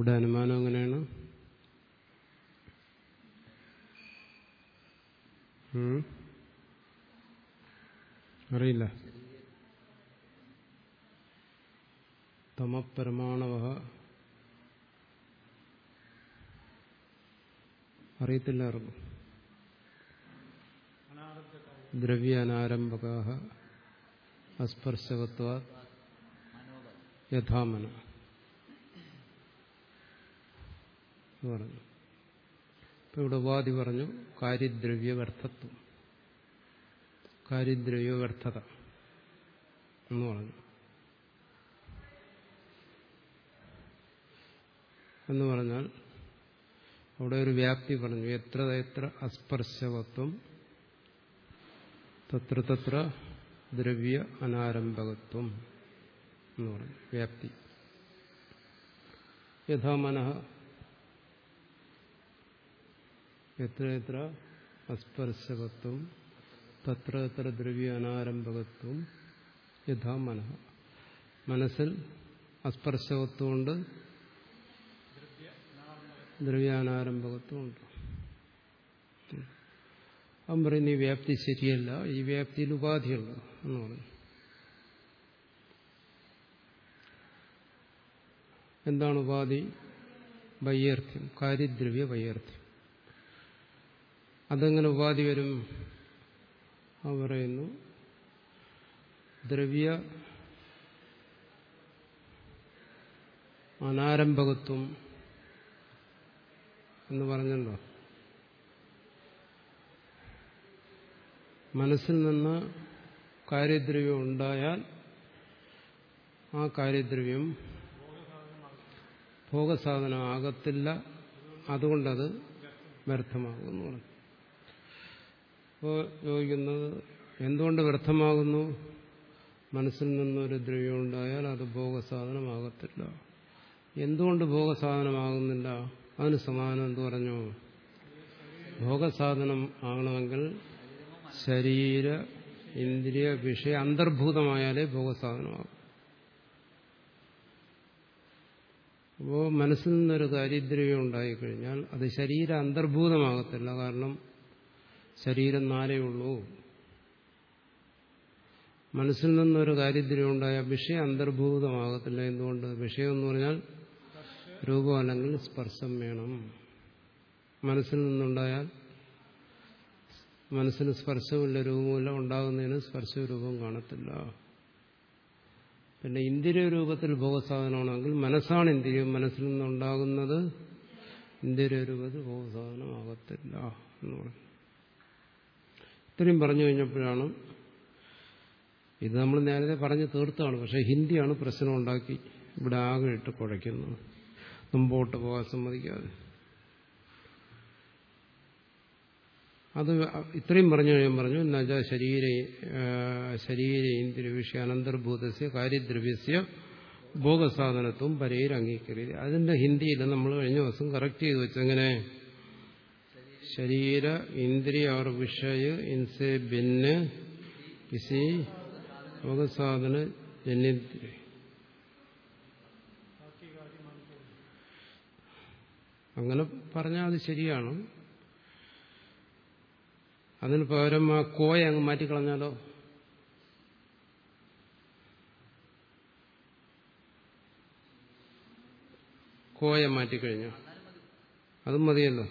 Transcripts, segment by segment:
ഇവിടെ അനുമാനം എങ്ങനെയാണ്? അറിയില്ല. തമപരമാണവ. അറിയത്തില്ല ആർക്കും ദ്രവ്യ അനാരംഭക അസ്പർശകത്വ യഥാമന. എന്ന് പറഞ്ഞു. ഇപ്പൊ ഇവിടെ ഉപാധി പറഞ്ഞു കാര്യദ്രവ്യ വ്യർത്ഥത്വം കാര്യദ്രവ്യ വ്യർത്ഥത എന്ന് പറഞ്ഞു. എന്ന് പറഞ്ഞാൽ അവിടെ ഒരു വ്യാപ്തി പറഞ്ഞു എത്ര എത്ര അസ്പർശകത്വം തത്ര തത്ര ദ്രവ്യ അനാരംഭകത്വം എന്ന് പറഞ്ഞു വ്യാപ്തി. യഥാ മനഃ എത്ര എത്ര അസ്പർശകത്വം തത്ര എത്ര ദ്രവ്യ അനാരംഭകത്വം യഥാ മനഃ. മനസ്സിൽ അസ്പർശകത്വമുണ്ട് ദ്രവ്യാനാരംഭകത്വമുണ്ട് അവൻ പറയുന്ന ഈ വ്യാപ്തി ശരിയല്ല ഈ വ്യാപ്തിയിൽ ഉപാധിയുണ്ട് എന്ന് പറഞ്ഞു എന്താണ് ഉപാധി? വൈയർത്ഥ്യം കാര്യദ്രവ്യ വൈയർത്ഥ്യം അതെങ്ങനെ ഉപാധി വരും അവ പറയുന്നു. ദ്രവ്യ അനാരംഭകത്വം എന്ന് പറഞ്ഞല്ലോ. മനസ്സിൽ നിന്ന് കാര്യദ്രവ്യം ഉണ്ടായാൽ ആ കാര്യദ്രവ്യം ഭോഗസാധനമാകത്തില്ല അതുകൊണ്ടത് വ്യർത്ഥമാകുന്നു. പറഞ്ഞു അപ്പോൾ ചോദിക്കുന്നത് എന്തുകൊണ്ട് വ്യർത്ഥമാകുന്നു? മനസ്സിൽ നിന്നൊരു ദ്രവ്യം ഉണ്ടായാൽ അത് ഭോഗസാധനമാകത്തില്ല. എന്തുകൊണ്ട് ഭോഗസാധനമാകുന്നില്ല? അതിന് സമാനം എന്ന് പറഞ്ഞു? ഭോഗസാധനം ആകണമെങ്കിൽ ശരീര ഇന്ദ്രിയ വിഷയ അന്തർഭൂതമായാലേ ഭോഗസാധനമാകും. അപ്പോൾ മനസ്സിൽ നിന്നൊരു ദാരിദ്ര്യം ഉണ്ടായിക്കഴിഞ്ഞാൽ അത് ശരീര അന്തർഭൂതമാകത്തില്ല. കാരണം ശരീരം നാലേ ഉള്ളൂ. മനസ്സിൽ നിന്നൊരു കാര്യദ്രവ്യം ഉണ്ടായ വിഷയം അന്തർഭൂതമാകത്തില്ല. എന്തുകൊണ്ട്? വിഷയം എന്ന് പറഞ്ഞാൽ രൂപം അല്ലെങ്കിൽ സ്പർശം വേണം. മനസ്സിൽ നിന്നുണ്ടായാൽ മനസ്സിന് സ്പർശമില്ല രൂപമില്ല ഉണ്ടാകുന്നതിന് സ്പർശ രൂപം കാണത്തില്ല. പിന്നെ ഇന്ദ്രിയ രൂപത്തിൽ ഭോഗസാധനമാണെങ്കിൽ മനസ്സാണ് ഇന്ദ്രിയം. മനസ്സിൽ നിന്നുണ്ടാകുന്നത് ഇന്ദ്രിയ രൂപത്തിൽ ഭോഗസാധനമാകത്തില്ല എന്ന് പറഞ്ഞു. ഇത്രയും പറഞ്ഞു കഴിഞ്ഞപ്പോഴാണ് ഇത് നമ്മൾ നേരത്തെ പറഞ്ഞു തീർത്താണ്. പക്ഷെ ഹിന്ദിയാണ് പ്രശ്നം ഉണ്ടാക്കി ഇവിടെ ആകെ ഇട്ട് കുഴയ്ക്കുന്നത് മുമ്പോട്ട് പോകാൻ സമ്മതിക്കാതെ. അത് ഇത്രയും പറഞ്ഞു ഞാൻ പറഞ്ഞു നജ ശരീര ശരീര ഇന്ദ്രവിഷ്യ വിഷയ അനന്തർഭൂതസ്യ കാര്യദ്രവ്യസ്യ ഭോഗസാധനത്വം പരയിൽ അംഗീകരിക്കുക അതിന്റെ ഹിന്ദിയിൽ നമ്മൾ കഴിഞ്ഞ ദിവസം കറക്റ്റ് ചെയ്ത് വെച്ചെങ്ങനെ? ശരീര ഇന്ദ്രിയാർ വിഷയ ഇൻസെ ഭിന്ന് കിസി അവസാധന ജന്യന്ദ്രിയ അങ്ങനെ പറഞ്ഞാൽ അത് ശരിയാണ്. അതിന് പകരം ആ കോയ അങ്ങ് മാറ്റിക്കളഞ്ഞാലോ? കോയ മാറ്റിക്കഴിഞ്ഞു? അതും മതിയല്ലോ.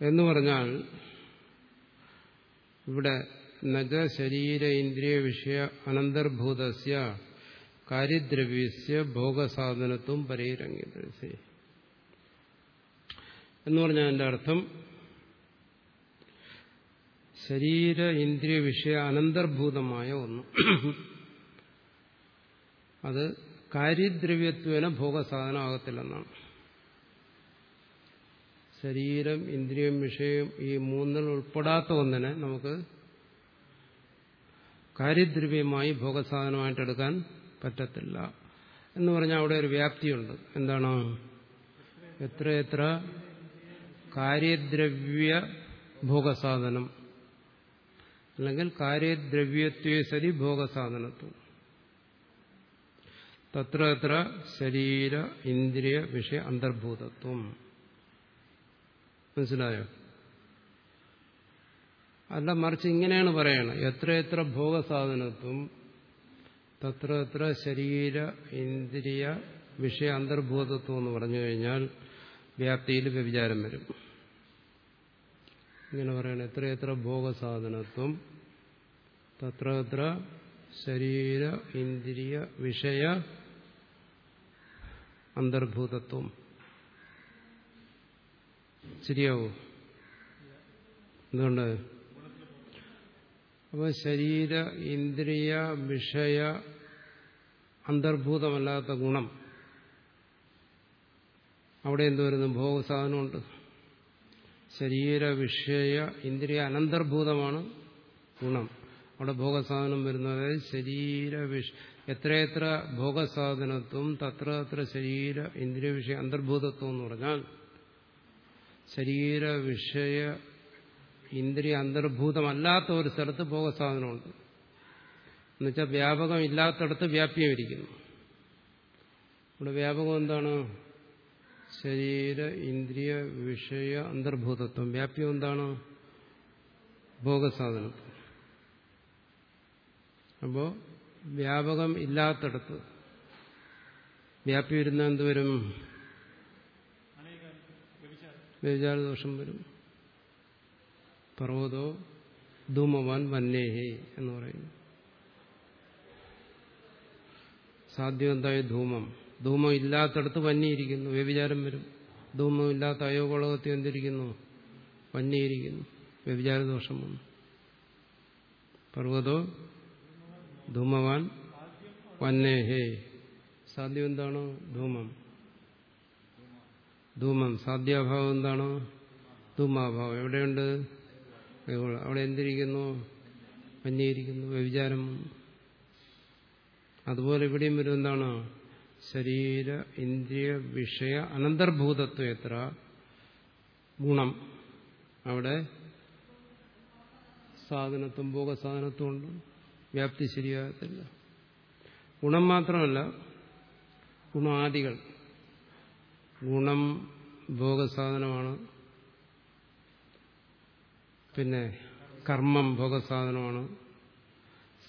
എന്ന് പറഞ്ഞാൽ ഇവിടെ നജ ശരീര ഇന്ദ്രിയ വിഷയ അനന്തർഭൂതസ്യ കാര്യദ്രവ്യസ്യ ഭോഗസാധനത്വം പരേരംഗിതസി. എന്ന് പറഞ്ഞാൽ എന്റെ അർത്ഥം ശരീര ഇന്ദ്രിയ വിഷയ അനന്തർഭൂതമായ ഒന്ന്. അത് കാര്യദ്രവ്യത്വേന ഭോഗസാധനമാകത്തില്ലെന്നാണ് ശരീരം ഇന്ദ്രിയം വിഷയം ഈ മൂന്നിൽ ഉൾപ്പെടാത്ത ഒന്നിനെ നമുക്ക് കാര്യദ്രവ്യമായി ഭോഗസാധനമായിട്ട് എടുക്കാൻ പറ്റത്തില്ല. എന്ന് പറഞ്ഞാൽ അവിടെ ഒരു വ്യാപ്തിയുണ്ട്. എന്താണ്? എത്ര എത്ര കാര്യദ്രവ്യ ഭോഗസാധനം. അല്ലെങ്കിൽ കാര്യദ്രവ്യത്വേ സരി ഭോഗസാധനത്വം. തത്ര ശരീര ഇന്ദ്രിയ വിഷയ അന്തർഭൂതത്വം. മനസ്സിലായോ? അല്ല മറിച്ച് ഇങ്ങനെയാണ് പറയണത് എത്രയെത്ര എത്ര ഭോഗസാധനത്വം തത്ര എത്ര ശരീര ഇന്ദ്രിയ വിഷയ അന്തർഭൂതത്വം എന്ന് പറഞ്ഞു കഴിഞ്ഞാൽ വ്യാപ്തിയിൽ വ്യഭിചാരം വരും. ഇങ്ങനെ പറയണം. എത്രയെത്ര എത്ര ഭോഗസാധനത്വം തത്ര എത്ര ശരീര ഇന്ദ്രിയ വിഷയ അന്തർഭൂതത്വം. ശരിയാവോ? എന്തുകൊണ്ട്? അപ്പോൾ ശരീര ഇന്ദ്രിയ വിഷയ അന്തർഭൂതമല്ലാത്ത ഗുണം. അവിടെ എന്ത് വരുന്നു? ഭോഗസാധനമുണ്ട്. ശരീര വിഷയ ഇന്ദ്രിയ അനന്തർഭൂതമാണ് ഗുണം. അവിടെ ഭോഗസാധനം വരുന്നത് ശരീര വിഷ എത്രയെത്ര ഭോഗസാധനത്വം തത്ര അത്ര ശരീര ഇന്ദ്രിയ വിഷയ അന്തർഭൂതത്വം എന്ന് പറഞ്ഞാൽ ശരീര വിഷയ ഇന്ദ്രിയ അന്തർഭൂതമല്ലാത്ത ഒരു സ്ഥലത്ത് ഭോഗസാധനമുണ്ട് എന്നുവെച്ചാൽ വ്യാപകം ഇല്ലാത്തടത്ത് വ്യാപ്യം ഇരിക്കുന്നു ഇവിടെ വ്യാപകം എന്താണ്? ശരീര ഇന്ദ്രിയ വിഷയ അന്തർഭൂതത്വം. വ്യാപ്യം എന്താണ്? ഭോഗസാധനത്വം അപ്പോ വ്യാപകം ഇല്ലാത്തടത്ത് വ്യാപ്യം ഇരുന്ന എന്തുവരും വ്യഭിചാരദോഷം വരും. പർവതോ ധൂമവാൻ വന്നേഹേ എന്ന് പറയുന്നു. സാധ്യം എന്തായി? ധൂമം. ധൂമം ഇല്ലാത്തടത്ത് വന്നിയിരിക്കുന്നു വ്യഭിചാരം വരും. ധൂമം ഇല്ലാത്ത അയോഗോളകത്തിൽ എന്തിരിക്കുന്നു? വന്നിയിരിക്കുന്നു വ്യവിചാരദോഷം വന്നു. പർവതോ ധൂമവാൻ വന്നേഹേ സാധ്യം എന്താണ്? ധൂമം. ധൂമം സാധ്യാഭാവം എന്താണ്? ധൂമാഭാവം. എവിടെയുണ്ട്? അവിടെ എന്തിരിക്കുന്നു? വന്നിയിരിക്കുന്നു വ്യഭിചാരം. അതുപോലെ ഇവിടെയും വരും എന്താണ്? ശരീര ഇന്ദ്രിയ വിഷയ അനന്തർഭൂതത്വം എത്ര ഗുണം. അവിടെ സാധനത്വം ഭോഗസാധനത്വം ഉണ്ട്. വ്യാപ്തി ശരിയാകത്തില്ല. ഗുണം മാത്രമല്ല ഗുണാദികൾ. ഗുണം ഭോഗസാധനമാണ്. പിന്നെ കർമ്മം ഭോഗസാധനമാണ്.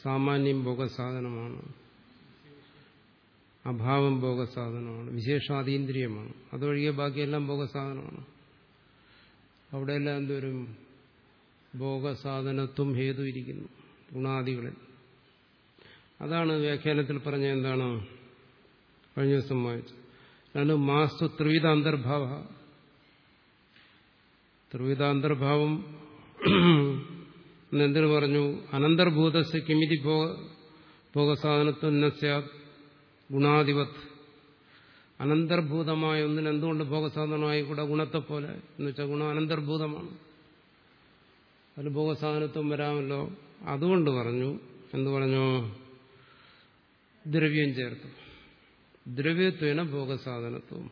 സാമാന്യം ഭോഗസാധനമാണ്. അഭാവം ഭോഗസാധനമാണ്. വിശേഷാതീന്ദ്രിയമാണ്. അതൊഴികെ ബാക്കിയെല്ലാം ഭോഗസാധനമാണ്. അവിടെയെല്ലാം എന്തോരും ഭോഗസാധനത്വം ഹേതു ഇരിക്കുന്നു. ഗുണാദികളിൽ. അതാണ് വ്യാഖ്യാനത്തിൽ പറഞ്ഞ എന്താണ്? കഴിഞ്ഞ ദിവസം വായിച്ചു അതാണ് മാസ്തു ത്രിവിധ അന്തർഭാവ ത്രിവിധ അന്തർഭാവം എന്തിനു പറഞ്ഞു? അനന്തർഭൂതസ് കിമിതി ഭോഗ ഭോഗസാധനത്വം നസ്യാത് ഗുണാധിപത്. അനന്തർഭൂതമായ ഒന്നിന് എന്തുകൊണ്ട് ഭോഗസാധനമായി കൂടെ ഗുണത്തെ പോലെ എന്ന് വെച്ചാൽ ഗുണം അനന്തർഭൂതമാണ്. അതിന് ഭോഗസാധനത്വം വരാമല്ലോ. അതുകൊണ്ട് പറഞ്ഞു എന്തു പറഞ്ഞു? ദ്രവ്യം ചേർത്തു. ദ്രവ്യത്വേന ഭോഗസാധനത്വം.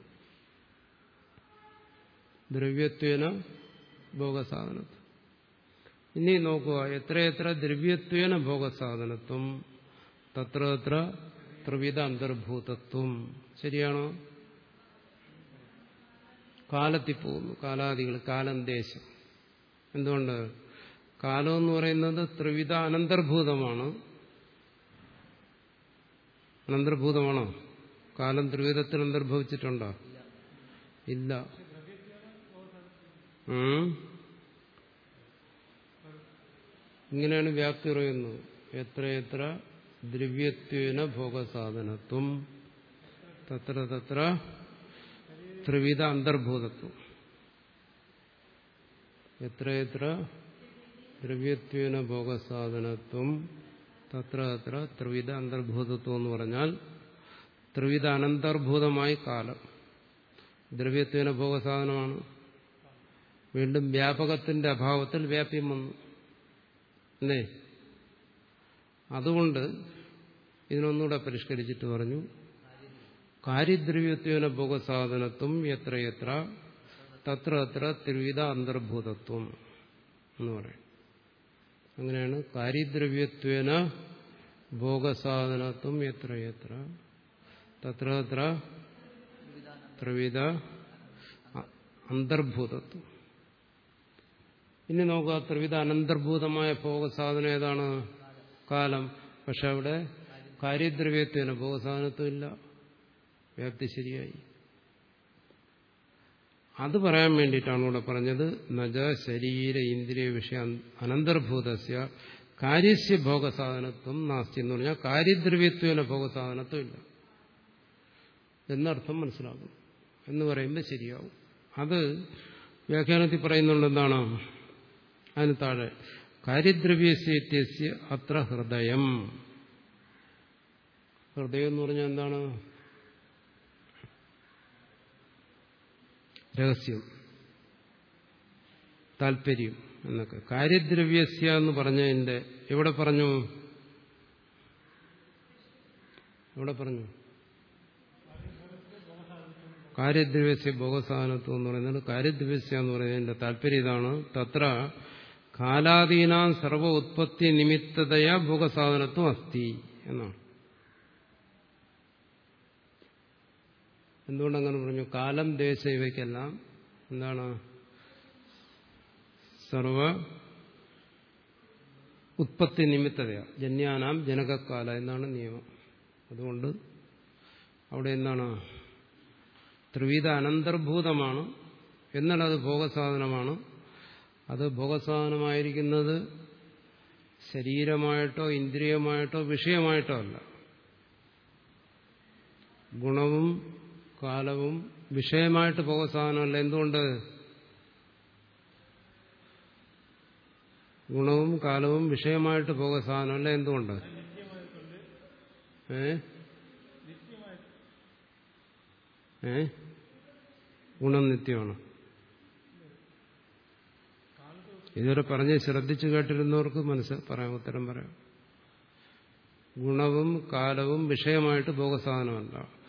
ദ്രവ്യത്വേന ഭോഗസാധനത്വം. ഇനി നോക്കുക എത്രയെത്ര ദ്രവ്യത്വേന ഭോഗസാധനത്വം തത്ര തത്ര ത്രിവിധ അന്തർഭൂതത്വം ശരിയാണോ? കാലത്തിൽ പോകുന്നു കാലാദികൾ കാലം ദേശം എന്തുകൊണ്ട്? കാലം എന്ന് പറയുന്നത് ത്രിവിധ അനന്തർഭൂതമാണ്. അനന്തർഭൂതമാണോ? കാലം ത്രിവിധത്തിൽ അന്തർഭവിച്ചിട്ടുണ്ടോ ഇല്ല. ഇങ്ങനെയാണ് വ്യാപ്തി പറയുന്നത്. എത്രയെത്ര ദ്രവ്യത്വേന ഭോഗസാധനത്വം. തത്ര തത്ര ത്രിവിധ അന്തർഭൂതത്വം. എത്രയെത്ര ദ്രവ്യത്വേന ഭോഗസാധനത്വം. തത്ര തത്ര ത്രിവിധ അന്തർഭൂതത്വം എന്ന് പറഞ്ഞാൽ ത്രിവിധ അനന്തർഭൂതമായി കാലം. ദ്രവ്യത്വേന ഭോഗസാധനമാണ്. വീണ്ടും വ്യാപകത്തിന്റെ അഭാവത്തിൽ വ്യാപ്യം വന്നു. അല്ലേ? അതുകൊണ്ട് ഇതിനൊന്നുകൂടെ പരിഷ്കരിച്ചിട്ട് പറഞ്ഞു കാര്യദ്രവ്യത്വന ഭോഗസാധനത്വം എത്ര എത്ര തത്ര അത്ര ത്രിവിധ അന്തർഭൂതത്വം എന്ന് പറയും. അങ്ങനെയാണ് കാര്യദ്രവ്യത്വേന ഭോഗസാധനത്വം എത്ര എത്ര തത്ര അന്തർഭൂതത്വം ഇനി നോക്കുക ത്രിവിധ അനന്തർഭൂതമായ ഭോഗസാധനം ഏതാണ്? കാലം. പക്ഷെ അവിടെ കാര്യദ്രവ്യത്വന ഭോഗസാധനത്വമില്ല. വ്യാപ്തി ശരിയായി. അത് പറയാൻ വേണ്ടിയിട്ടാണ് ഇവിടെ പറഞ്ഞത് നജ ശരീര ഇന്ദ്രിയ വിഷയ അനന്തർഭൂതസ്യ കാര്യസ്യ ഭോഗസാധനത്വം നാസ്തി എന്ന് പറഞ്ഞാൽ കാര്യദ്രവ്യത്വേന ഭോഗസാധനത്വം ഇല്ല എന്നർത്ഥം മനസ്സിലാകും. എന്ന് പറയുമ്പോൾ ശരിയാവും. അത് വ്യാഖ്യാനത്തിൽ പറയുന്നുണ്ട് എന്താണ്? അതിന് താഴെ കാര്യദ്രവ്യസ്യ അത്ര ഹൃദയം. ഹൃദയം എന്ന് പറഞ്ഞാൽ എന്താണ്? രഹസ്യം. താല്പര്യം എന്നൊക്കെ. കാര്യദ്രവ്യസ്യ എന്ന് പറഞ്ഞതിന്റെ എവിടെ പറഞ്ഞു? എവിടെ പറഞ്ഞു? കാര്യദ്രവ്യസ്യ ഭോഗസാധനത്വം എന്ന് പറയുന്നത് കാര്യദ്രവ്യസ്യ എന്ന് പറയുന്നതിന്റെ താല്പര്യം ഇതാണ്. തത്ര കാലാദീനാം സർവ ഉത്പത്തി നിമിത്തതയാ ഭോഗസാധനത്വം അസ്തി എന്നാണ്. എന്തുകൊണ്ടങ്ങനെ പറഞ്ഞു? കാലം ദേശ ഇവയ്ക്കെല്ലാം എന്താണ്? സർവ ഉത്പത്തി നിമിത്തതയാ. ജന്യാനാം ജനകക്കാല എന്നാണ് നിയമം. അതുകൊണ്ട് അവിടെ എന്താണ്? ത്രിവിധ അനന്തർഭൂതമാണ് എന്നാൽ അത് ഭോഗസാധനമാണ്. അത് ഭോഗസാധനമായിരിക്കുന്നത് ശരീരമായിട്ടോ ഇന്ദ്രിയമായിട്ടോ വിഷയമായിട്ടോ അല്ല. ഗുണവും കാലവും വിഷയമായിട്ട് ഭോഗസാധനമല്ല. എന്തുകൊണ്ട്? ഗുണവും കാലവും വിഷയമായിട്ട് ഭോഗസാധനമല്ല. എന്തുകൊണ്ട്? ഏ? ഏ? ഗുണം നിത്യമാണ്. ഇതുവരെ പറഞ്ഞ് ശ്രദ്ധിച്ചു കേട്ടിരുന്നവർക്ക് മനസ്സ് പറയാം ഉത്തരം പറയാം. ഗുണവും കാലവും വിഷയമായിട്ട് ഭോഗസാധനമല്ല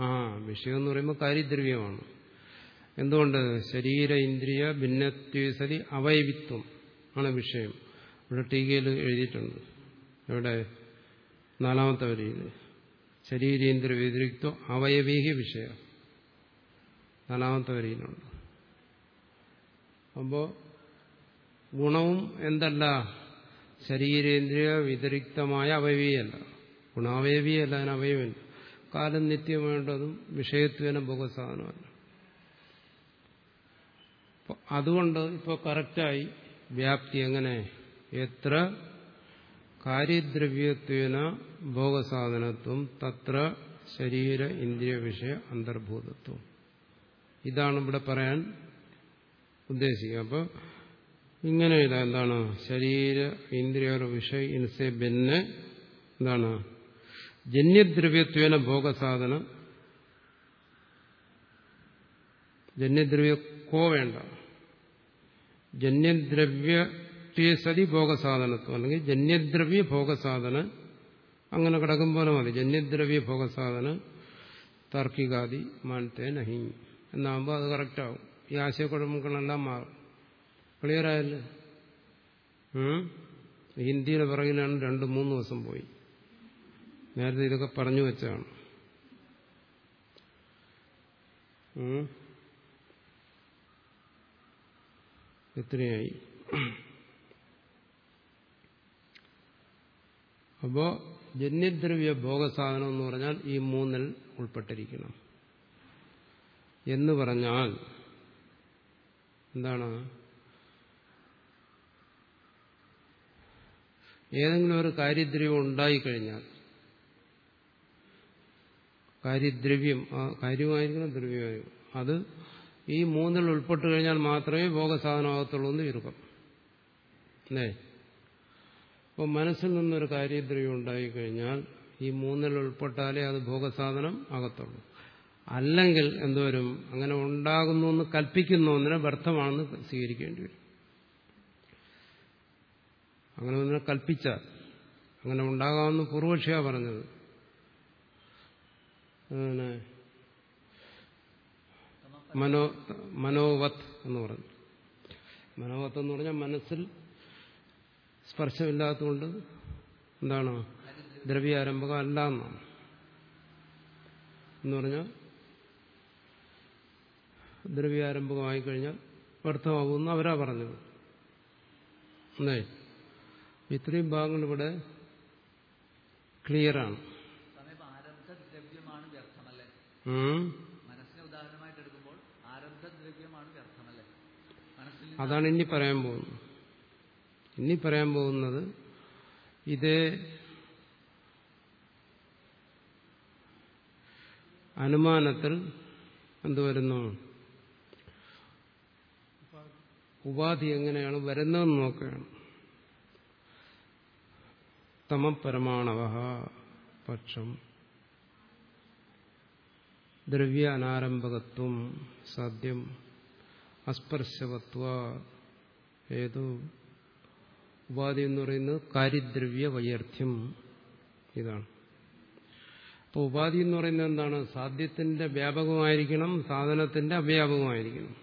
ആ വിഷയം എന്ന് പറയുമ്പോൾ കാര്യദ്രവ്യമാണ്. എന്തുകൊണ്ട്? ശരീര ഇന്ദ്രിയ ഭിന്നത്വസതി അവയവിത്വം ആണ് വിഷയം. ഇവിടെ ടീകയിൽ എഴുതിയിട്ടുണ്ട്. ഇവിടെ നാലാമത്തെ വരിയിൽ. ശരീരേന്ദ്രിയ വ്യതിരിക്തോ അവയവീക വിഷയ. നാലാമത്തെ വരിയിലുണ്ട്. അപ്പോൾ ഗുണവും എന്തല്ല? ശരീരേന്ദ്രിയ വ്യതിരിക്തമായ അവയവിയല്ല. ഗുണാവയവിയല്ല അതിന് അവയവില്ല കാലം നിത്യമായിട്ടതും വിഷയത്വേന ഭോഗസാധനമല്ല അതുകൊണ്ട് ഇപ്പോൾ കറക്റ്റായി വ്യാപ്തി എങ്ങനെ? എത്ര കാര്യദ്രവ്യത്വേന ഭോഗസാധനത്വം തത്ര ശരീര ഇന്ദ്രിയ വിഷയ അന്തർഭൂതത്വം. ഇതാണ് ഇവിടെ പറയാൻ ഉദ്ദേശിക്കുക. അപ്പോൾ ഇങ്ങനെ ഇതാ എന്താണ്? ശരീര ഇന്ദ്രിയ വിഷയ ഇൻസെ ബെന്ന് എന്താണ്? ജന്യദ്രവ്യത്വേന ഭോഗസാധന. ജന്യദ്രവ്യ കോ വേണ്ട. ജന്യദ്രവ്യ സതി ഭോഗസാധനത്വം അല്ലെങ്കിൽ ജന്യദ്രവ്യ ഭോഗസാധന. അങ്ങനെ കിടക്കും പോലെ മതി. ജന്യദ്രവ്യ ഭോഗസാധന താർക്കികാദി മാനത്തെ നഹി. എന്നാകുമ്പോൾ അത് കറക്റ്റാവും ഈ ആശയക്കുഴപ്പങ്ങളെല്ലാം മാറും. ക്ലിയർ ആയല്ലേ? ഹിന്ദിയുടെ പിറകിലാണ് രണ്ട് മൂന്ന് ദിവസം പോയി. നേരത്തെ ഇതൊക്കെ പറഞ്ഞു വെച്ചാണ് എത്രയായി അപ്പോ ജന്യദ്രവ്യ ഭോഗസാധനം എന്ന് പറഞ്ഞാൽ ഈ മൂന്നിൽ ഉൾപ്പെട്ടിരിക്കണം. എന്ന് പറഞ്ഞാൽ എന്താണ്? ഏതെങ്കിലും ഒരു കാര്യദ്രവ്യം ഉണ്ടായിക്കഴിഞ്ഞാൽ കാര്യദ്രവ്യം ആ കാര്യമായിരിക്കണം ദ്രവ്യമായിരിക്കും. അത് ഈ മൂന്നിൽ ഉൾപ്പെട്ട് കഴിഞ്ഞാൽ മാത്രമേ ഭോഗസാധനമാകത്തുള്ളൂ എന്ന് ചുരുക്കം. അല്ലേ? അപ്പോൾ മനസ്സിൽ നിന്നൊരു കാര്യദ്രവ്യം ഉണ്ടായിക്കഴിഞ്ഞാൽ ഈ മൂന്നിൽ ഉൾപ്പെട്ടാലേ അത് ഭോഗസാധനം ആകത്തുള്ളൂ. അല്ലെങ്കിൽ എന്തോരും അങ്ങനെ ഉണ്ടാകുന്നു എന്ന് കൽപ്പിക്കുന്ന ഒന്നിനെ വ്യർത്ഥമാണെന്ന് സ്വീകരിക്കേണ്ടി വരും. അങ്ങനെ ഒന്നിനെ കൽപ്പിച്ചാൽ അങ്ങനെ ഉണ്ടാകാമെന്ന് പൂർവക്ഷിയാ പറഞ്ഞത്. അങ്ങനെ മനോ മനോവത് എന്ന് പറഞ്ഞു. മനോവത്ത് എന്ന് പറഞ്ഞാൽ മനസ്സിൽ സ്പർശമില്ലാത്തതുകൊണ്ട് എന്താണ്? ദ്രവ്യാരംഭകം അല്ല എന്നാണ്. എന്ന് പറഞ്ഞാൽ ദ്രവ്യാരംഭകമായി കഴിഞ്ഞാൽ വ്യർത്ഥമാകുമെന്ന് അവരാ പറഞ്ഞത്. അല്ലേ? ഇത്രയും ഭാഗങ്ങൾ ഇവിടെ ക്ലിയറാണ് അതാണ് ഇനി പറയാൻ പോകുന്നത്. ഇനി പറയാൻ പോകുന്നത് ഇതേ അനുമാനത്തിൽ എന്തുവരുന്നു? ഉപാധി എങ്ങനെയാണ് വരുന്നതെന്ന് നോക്കുകയാണ്. തമപരമാണവ പക്ഷം ദ്രവ്യ അനാരംഭകത്വം സാധ്യം അസ്പർശവത്വ ഏതോ ഉപാധി എന്ന് പറയുന്നത് കാര്യദ്രവ്യ വൈയർത്ഥ്യം ഇതാണ്. അപ്പോൾ ഉപാധി എന്ന് പറയുന്നത് എന്താണ്? സാധ്യത്തിന്റെ വ്യാപകമായിരിക്കണം സാധനത്തിന്റെ അവ്യാപകമായിരിക്കണം.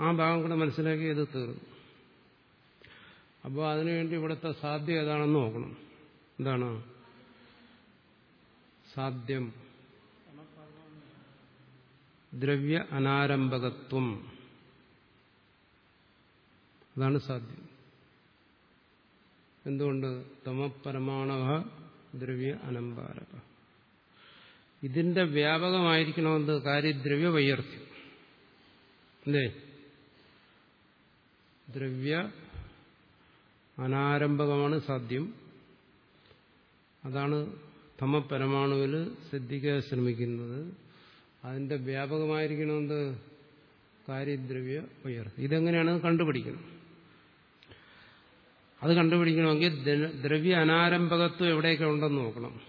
ആ ഭാഗം കൂടെ മനസ്സിലാക്കി ഇത് തീർന്നു. അപ്പോൾ അതിനുവേണ്ടി ഇവിടുത്തെ സാധ്യം ഏതാണെന്ന് നോക്കണം. എന്താണ്? സാധ്യം. ദ്രവ്യ അനാരംഭകത്വം. അതാണ് സാധ്യം. എന്തുകൊണ്ട്? തമപരമാണവ ദ്രവ്യ അനമ്പാരക. ഇതിന്റെ വ്യാപകമായിരിക്കണമെന്ന് കാര്യദ്രവ്യ വൈയർത്ഥ്യം. അല്ലേ? ദ്രവ്യ അനാരംഭകമാണ് സാധ്യം. അതാണ് തമപരമാണുവിൽ സിദ്ധിക്കാൻ ശ്രമിക്കുന്നത്. അതിന്റെ വ്യാപകമായിരിക്കണമെന്ന് കാര്യദ്രവ്യ വൈയർത്ഥ്യം. ഇതെങ്ങനെയാണ് കണ്ടുപിടിക്കണം? അത് കണ്ടുപിടിക്കണമെങ്കിൽ ദ്ര- ദ്രവ്യ അനാരംഭകത്വം എവിടെയൊക്കെ ഉണ്ടെന്ന് നോക്കണം.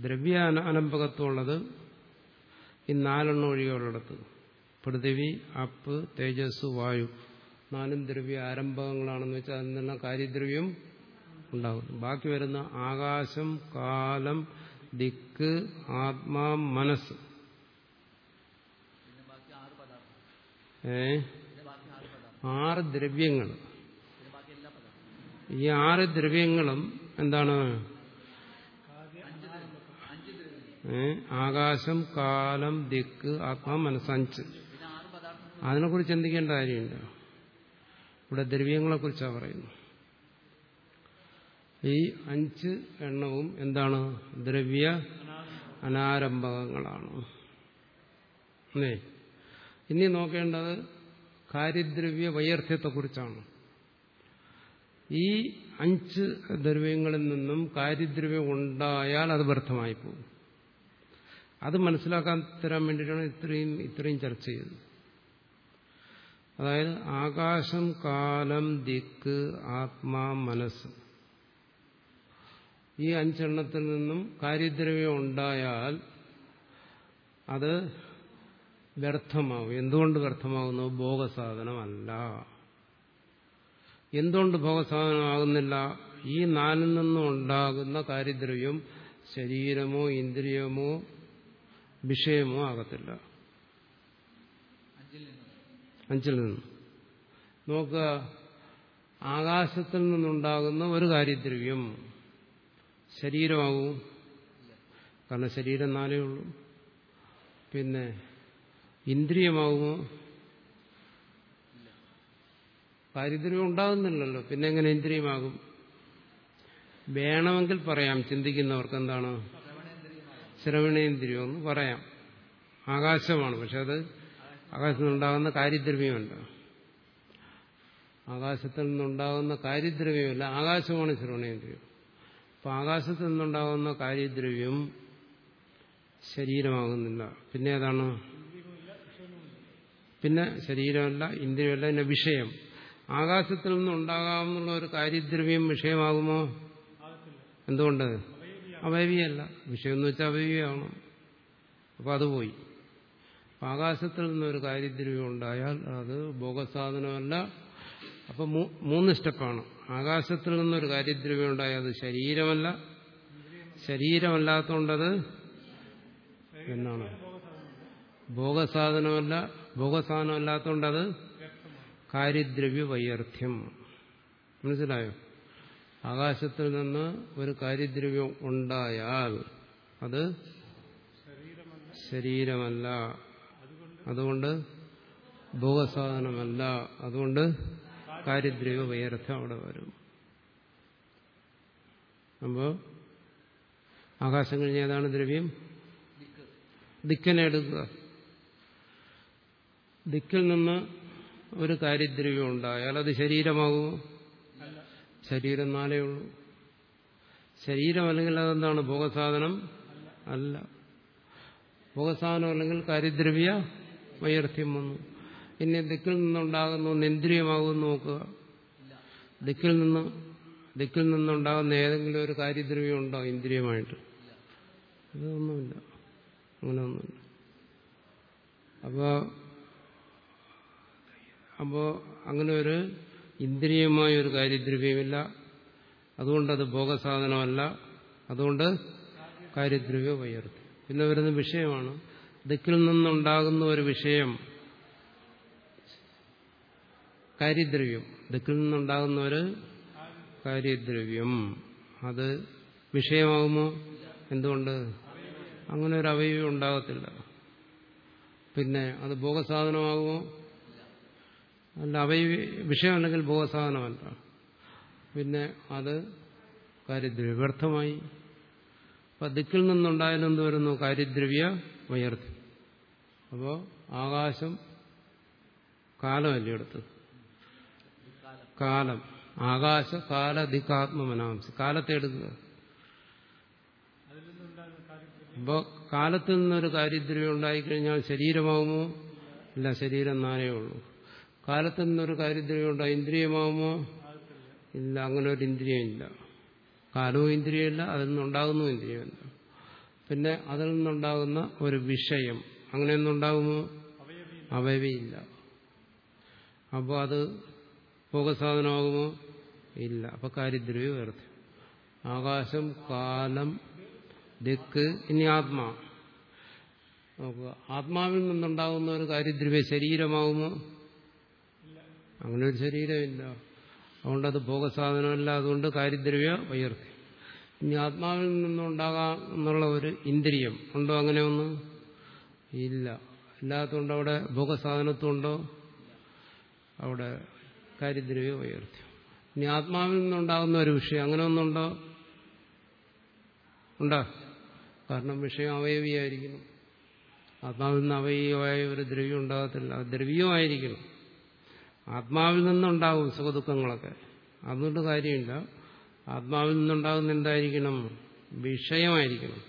ദ്രവ്യ അനാരംഭകത്വം ഉള്ളത് ഈ നാലെണ്ണം ഒഴികെയുള്ളിടത്ത്. പൃഥിവി അപ്പ് തേജസ് വായു. നാലും ദ്രവ്യ ആരംഭകങ്ങളാണെന്ന് വെച്ചാൽ അതിൽ നിന്നുള്ള കാര്യദ്രവ്യം ഉണ്ടാകും ബാക്കി വരുന്ന ആകാശം കാലം ദിക്ക് ആത്മാ മനസ്സ്. ഏ? ആറ് ദ്രവ്യങ്ങൾ പിന്നെ ബാക്കി എല്ലാ പദാർത്ഥം ഈ ആറ് ദ്രവ്യങ്ങളും എന്താണ്? ആകാശം കാലം ദിക്ക് ആത്മാ മനസ്സഞ്ച് അതിനെക്കുറിച്ച് ചിന്തിക്കേണ്ട കാര്യമില്ല ഇവിടെ ദ്രവ്യങ്ങളെക്കുറിച്ചാണ് പറയുന്നത്. ഈ അഞ്ച് എണ്ണവും എന്താണ്? ദ്രവ്യ അനാരംഭകങ്ങളാണ്. അല്ലേ? ഇനി നോക്കേണ്ടത് കാര്യദ്രവ്യ വൈയർത്ഥ്യത്തെക്കുറിച്ചാണ്. ഈ അഞ്ച് ദ്രവ്യങ്ങളിൽ നിന്നും കാര്യദ്രവ്യം ഉണ്ടായാൽ അത് വ്യർത്ഥമായി പോകും. അത് മനസ്സിലാക്കാൻ തരാൻ വേണ്ടിയിട്ടാണ് ഇത്രയും ഇത്രയും ചർച്ച ചെയ്തത് അതായത് ആകാശം കാലം ദിക്ക് ആത്മാ മനസ്സ്. ഈ അഞ്ചെണ്ണത്തിൽ നിന്നും കാര്യദ്രവ്യം ഉണ്ടായാൽ അത് വ്യർത്ഥമാവും. എന്തുകൊണ്ട് വ്യർത്ഥമാകുന്നു ഭോഗസാധനമല്ല. എന്തുകൊണ്ട് ഭോഗസാധനമാകുന്നില്ല ഈ നാലിൽ നിന്നും ഉണ്ടാകുന്ന കാര്യദ്രവ്യം ശരീരമോ ഇന്ദ്രിയമോ വിഷയമോ ആകത്തില്ല. അഞ്ചിൽ നിന്നും. അഞ്ചിൽ നിന്ന്. നോക്കുക ആകാശത്തിൽ നിന്നുണ്ടാകുന്ന ഒരു കാര്യദ്രവ്യം ശരീരമാകും. കാരണം ശരീരം നാലേ ഉള്ളൂ. പിന്നെ ഇന്ദ്രിയമാകുമോ കാര്യദ്രവ്യം ഉണ്ടാകുന്നില്ലല്ലോ പിന്നെ എങ്ങനെ ഇന്ദ്രിയമാകും? വേണമെങ്കിൽ പറയാം. ചിന്തിക്കുന്നവർക്ക് എന്താണ്? ശ്രവണേന്ദ്രിയം എന്ന് പറയാം. ആകാശമാണ്. പക്ഷെ അത് ആകാശത്തിൽ നിന്നുണ്ടാകുന്ന കാര്യദ്രവ്യമല്ല ആകാശത്തിൽ നിന്നുണ്ടാകുന്ന കാര്യദ്രവ്യമല്ല ആകാശമാണ് ശ്രവണേന്ദ്രിയം. അപ്പൊ ആകാശത്തിൽ നിന്നുണ്ടാകുന്ന കാര്യദ്രവ്യം ശരീരമാകുന്നില്ല. പിന്നെ ഏതാണ്? പിന്നെ ശരീരമല്ല ഇന്ദ്രിയമല്ല പിന്നെ വിഷയം. ആകാശത്തിൽ നിന്നുണ്ടാകാമെന്നുള്ള ഒരു കാര്യദ്രവ്യം വിഷയമാകുമോ? എന്തുകൊണ്ട്? അവയവിയല്ല വിഷയം എന്ന് വെച്ചാൽ അവയവിയാണ് അപ്പൊ അത് പോയി. അപ്പൊ ആകാശത്തിൽ നിന്നൊരു കാര്യദ്രവ്യം ഉണ്ടായാൽ അത് ഭോഗസാധനമല്ല. അപ്പൊ മൂന്ന് സ്റ്റെപ്പാണ്. ആകാശത്തിൽ നിന്നൊരു കാര്യദ്രവ്യം ഉണ്ടായാൽ അത് ശരീരമല്ല. ശരീരമല്ലാത്തതുകൊണ്ടത് എന്നാണ്? ഭോഗസാധനമല്ല. ഭോഗസാധനമല്ലാത്തതുകൊണ്ടത് കാര്യദ്രവ്യ വൈയർത്ഥ്യം മനസ്സിലായോ? ആകാശത്തിൽ നിന്ന് ഒരു കാര്യദ്രവ്യം ഉണ്ടായാൽ അത് ശരീരമല്ല. അതുകൊണ്ട് ഭോഗസാധനമല്ല. അതുകൊണ്ട് കാര്യദ്രവ്യ വൈയർത്ഥ്യം അവിടെ വരും. അപ്പോ ആകാശം കഴിഞ്ഞ ഏതാണ് ദ്രവ്യം? ദിക്കനെ എടുക്കുക. ദിക്കിൽ നിന്ന് ഒരു കാര്യദ്രവ്യം ഉണ്ടായാൽ അത് ശരീരമാകുമോ? ശരീരം നാലേ ഉള്ളൂ. ശരീരം അല്ലെങ്കിൽ അതെന്താണ്? ഭോഗസാധനം അല്ല. ഭോഗസാധനം അല്ലെങ്കിൽ കാര്യദ്രവ്യ വൈർത്ഥ്യം വന്നു. ഇനി ദിക്കിൽ നിന്നുണ്ടാകുന്ന ഒന്ന് ഇന്ദ്രിയമാകുമെന്ന് നോക്കുക. ദിക്കിൽ നിന്ന് ദിക്കിൽ നിന്നുണ്ടാകുന്ന ഏതെങ്കിലും ഒരു കാര്യദ്രവ്യം ഉണ്ടോ ഇന്ദ്രിയമായിട്ട്? അതൊന്നുമില്ല. അങ്ങനെയൊന്നുമില്ല. അപ്പോ അപ്പോ അങ്ങനെ ഒരു ഇന്ദ്രിയമായ ഒരു കാര്യദ്രവ്യമില്ല. അതുകൊണ്ട് അത് ഭോഗസാധനമല്ല. അതുകൊണ്ട് കാര്യദ്രവ്യം ഉയർത്തി. പിന്നെ വരുന്ന വിഷയമാണ്. ദിക്കിൽ നിന്നുണ്ടാകുന്ന ഒരു വിഷയം കാര്യദ്രവ്യം. ദിക്കിൽ നിന്നുണ്ടാകുന്ന ഒരു കാര്യദ്രവ്യം. അത് വിഷയമാകുമോ? എന്തുകൊണ്ട്? അങ്ങനെ ഒരു അവയവം ഉണ്ടാകത്തില്ല. പിന്നെ അത് ഭോഗസാധനമാകുമോ? അല്ല അവയ വിഷയമല്ലെങ്കിൽ ഭോഗസാധനമല്ല പിന്നെ അത് കാര്യദ്രവ്യ വ്യർത്ഥമായി അപ്പൊ ദിക്കിൽ നിന്നുണ്ടായാലും എന്ത് വരുന്നു? കാര്യദ്രവ്യ വയർത്തി അപ്പോ ആകാശം കാലമല്ലേ എടുത്തത് കാലം. ആകാശ കാലധികാത്മനാംസ് കാലത്തെ എടുക്കുക. അപ്പോ കാലത്തിൽ നിന്നൊരു കാര്യദ്രവ്യം ഉണ്ടായിക്കഴിഞ്ഞാൽ ശരീരമാകുമോ ഇല്ല ശരീരം നാനേ ഉള്ളൂ. കാലത്തിൽ നിന്നൊരു കാര്യദ്രവ്യം ഉണ്ടായി ഇന്ദ്രിയമാകുമോ ഇല്ല അങ്ങനെ ഒരു ഇന്ദ്രിയം ഇല്ല. കാലവും ഇന്ദ്രിയമില്ല അതിൽ നിന്നുണ്ടാകുന്നു ഇന്ദ്രിയമില്ല പിന്നെ അതിൽ നിന്നുണ്ടാകുന്ന ഒരു വിഷയം അങ്ങനെയൊന്നുണ്ടാകുമോ അവയവയില്ല. അപ്പോൾ അത് ഭോഗസാധനമാകുമോ? ഇല്ല. അപ്പൊ കാര്യദ്രവ്യം വേർത്തി. ആകാശം കാലം ദിക്ക് ഇനി ആത്മാ. നോക്കുക ആത്മാവിൽ നിന്നുണ്ടാകുന്ന ഒരു കാര്യദ്രവ്യ ശരീരമാകുമോ? അങ്ങനെ ഒരു ശരീരമില്ല. അതുകൊണ്ട് അത് ഭോഗസാധനമല്ല അതുകൊണ്ട് കാര്യദ്രവ്യ വയർത്തി ഇനി ആത്മാവിൽ നിന്നുണ്ടാകാം എന്നുള്ള ഒരു ഇന്ദ്രിയം ഉണ്ടോ അങ്ങനെ ഒന്ന്? ഇല്ല. ഇല്ലാത്തതുകൊണ്ട് അവിടെ ഭോഗസാധനത്വം ഉണ്ടോ അവിടെ കാര്യദ്രവ്യ വയർത്തി ഇനി ആത്മാവിൽ നിന്നുണ്ടാകുന്ന ഒരു വിഷയം അങ്ങനെ ഒന്നുണ്ടോ ഉണ്ടോ? കാരണം വിഷയം അവയവിയായിരിക്കുന്നു ആത്മാവിൽ നിന്ന് അവയവമായ ഒരു ദ്രവ്യം ഉണ്ടാകത്തില്ല. ദ്രവ്യമായിരിക്കണം ആത്മാവിൽ നിന്നുണ്ടാകും സുഖദുഃഖങ്ങളൊക്കെ. അതുകൊണ്ട് കാര്യമില്ല. ആത്മാവിൽ നിന്നുണ്ടാകുന്ന എന്തായിരിക്കണം? വിഷയമായിരിക്കണം.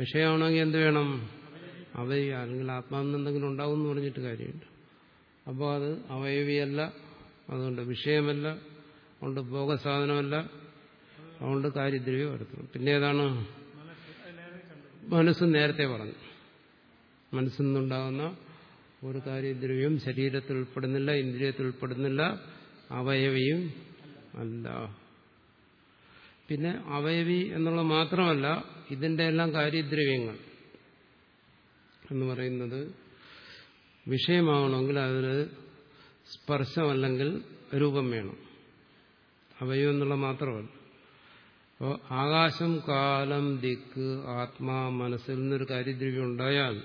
വിഷയമാണെങ്കിൽ എന്ത് വേണം? അവയവ അല്ലെങ്കിൽ ആത്മാവിൽ എന്തെങ്കിലും ഉണ്ടാവും എന്ന് പറഞ്ഞിട്ട് കാര്യമില്ല. അപ്പോൾ അത് അവയവിയല്ല അതുകൊണ്ട് വിഷയമല്ല അതുകൊണ്ട് ഭോഗസാധനമല്ല അതുകൊണ്ട് കാര്യദ്രവ്യം വരുത്തണം പിന്നെ ഏതാണ്? മനസ്സ് നേരത്തെ പറഞ്ഞു. മനസ്സിൽ നിന്നുണ്ടാകുന്ന ഒരു കാര്യദ്രവ്യം ശരീരത്തിൽ ഉൾപ്പെടുന്നില്ല ഇന്ദ്രിയത്തിൽ ഉൾപ്പെടുന്നില്ല അവയവിയും അല്ല. പിന്നെ അവയവി എന്നുള്ള മാത്രമല്ല ഇതിന്റെ എല്ലാം കാര്യദ്രവ്യങ്ങൾ എന്ന് പറയുന്നത് വിഷയമാവണമെങ്കിൽ അതിന് സ്പർശമല്ലെങ്കിൽ രൂപം വേണം. അവയവം എന്നുള്ള മാത്രമല്ല. അപ്പോൾ ആകാശം കാലം ദിക്ക് ആത്മാ മനസ്സിൽ നിന്നൊരു കാര്യദ്രവ്യം ഉണ്ടായാൽ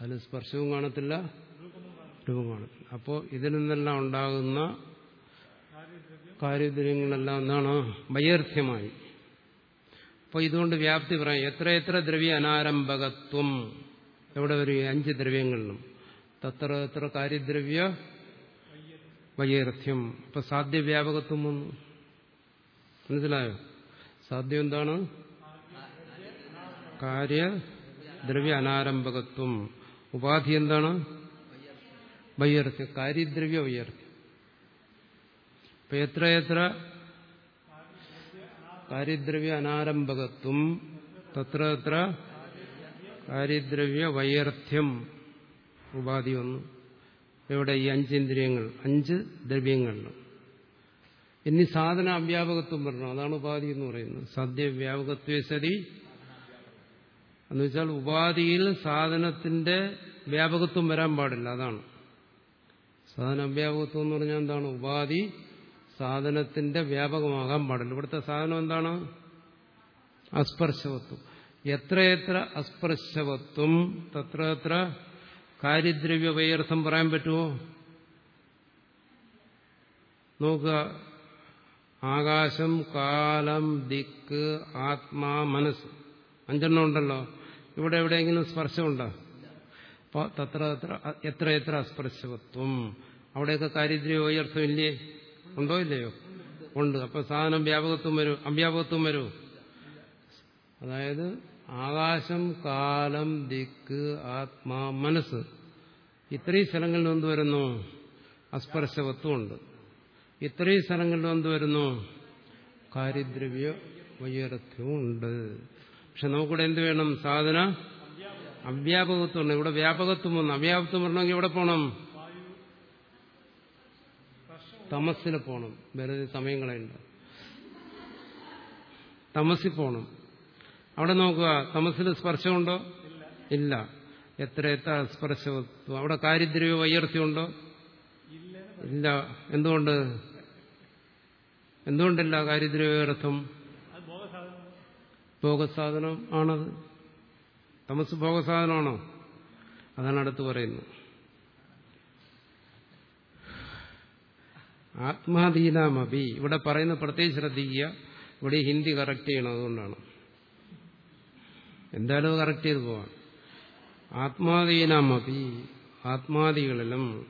അതിന് സ്പർശവും കാണത്തില്ല രൂപം കാണത്തില്ല. അപ്പോൾ ഇതിൽ നിന്നെല്ലാം ഉണ്ടാകുന്ന കാര്യദ്രവ്യങ്ങളെല്ലാം എന്താണ്? വൈയർത്ഥ്യമായി അപ്പോൾ ഇതുകൊണ്ട് വ്യാപ്തി പറയാം. എത്ര എത്ര ദ്രവ്യ അനാരംഭകത്വം? എവിടെ വരും? അഞ്ച് ദ്രവ്യങ്ങളിലും. തത്ര എത്ര കാര്യദ്രവ്യ വൈയർത്ഥ്യം അപ്പൊ സാധ്യവ്യാപകത്വം വന്നു. മനസ്സിലായോ? സാധ്യം എന്താണ്? കാര്യദ്രവ്യ അനാരംഭകത്വം. ഉപാധി എന്താണ്? വൈയർത്ഥ്യം കാര്യദ്രവ്യ വൈയർത്ഥ്യം ഇപ്പൊ എത്ര കാര്യദ്രവ്യ അനാരംഭകത്വം. തത്ര എത്ര കാര്യദ്രവ്യ വൈയർത്ഥ്യം. ഉപാധി വന്നു. ഇവിടെ ഈ അഞ്ച് ഇന്ദ്രിയങ്ങൾ. അഞ്ച് ദ്രവ്യങ്ങളിൽ ഇനി സാധന അവ്യാപകത്വം പറഞ്ഞു? അതാണ് ഉപാധി എന്ന് പറയുന്നത്. സദ്യ വ്യാപകത്വേ സതി എന്ന് വെച്ചാൽ ഉപാധിയിൽ സാധനത്തിന്റെ വ്യാപകത്വം വരാൻ പാടില്ല അതാണ്. സാധന വ്യാപകത്വം എന്ന് പറഞ്ഞാൽ എന്താണ്? ഉപാധി സാധനത്തിന്റെ വ്യാപകമാകാൻ പാടില്ല. ഇവിടുത്തെ സാധനം എന്താണ്? അസ്പർശവത്വം. എത്രയെത്ര അസ്പർശവത്വം തത്ര എത്ര കാര്യദ്രവ്യ വൈയർത്ഥം പറയാൻ പറ്റുമോ? നോക്കുക. ആകാശം കാലം ദിക്ക് ആത്മാ മനസ്സ്. അഞ്ചെണ്ണം ഉണ്ടല്ലോ. ഇവിടെ എവിടെയെങ്കിലും സ്പർശമുണ്ടോ? അപ്പൊ തത്ര എത്ര എത്ര അസ്പർശവത്വം. അവിടെയൊക്കെ കാര്യദ്രവ്യ വൈയർത്ഥം ഇല്ലേ? ഉണ്ടോ ഇല്ലയോ? ഉണ്ട്. അപ്പൊ സാധനം വ്യാപകത്വം വരും. അവ്യാപകത്വം വരും. അതായത് ആകാശം കാലം ദിക്ക് ആത്മാ മനസ്സ്. ഇത്രയും സ്ഥലങ്ങളിൽ എന്ത് വരുന്നു? അസ്പർശവത്വമുണ്ട് ഇത്രയും സ്ഥലങ്ങളിൽ എന്ത് വരുന്നു? കാര്യദ്രവ്യ വൈയർത്ഥ്യവും ഉണ്ട്. പക്ഷെ നമുക്കിവിടെ എന്ത് വേണം? സാധന? അവ്യാപകത്വം ഉണ്ട് ഇവിടെ വ്യാപകത്വം വന്നു. അവ്യാപകത്വം വരണമെങ്കിൽ എവിടെ പോകണം തമസിൽ പോകണം വെറുതെ സമയം കളയണ്ട. തമസിൽ പോകണം അവിടെ നോക്കുക. തമസിൽ സ്പർശമുണ്ടോ? ഇല്ല. എത്ര എത്ര സ്പർശവത്വം അവിടെ കാര്യദ്രവ്യ വൈയർത്ഥ്യമുണ്ടോ ഇല്ല. എന്തുകൊണ്ട്? എന്തുകൊണ്ടില്ല കാര്യദ്രവ്യർത്ഥം ഭോഗസാധനം ആണത്. തമസ് ഭോഗസാധനമാണോ? അതാണ് അടുത്ത് പറയുന്നത്. ആത്മാധീനാമപി. ഇവിടെ പറയുന്ന പ്രത്യേകം ശ്രദ്ധിക്കുക. ഇവിടെ ഹിന്ദി കറക്റ്റ് ചെയ്യണം അതുകൊണ്ടാണ്. എന്തായാലും കറക്റ്റ് ചെയ്ത് പോവാം. ആത്മാധീനാമപി. ആത്മാദികളിലും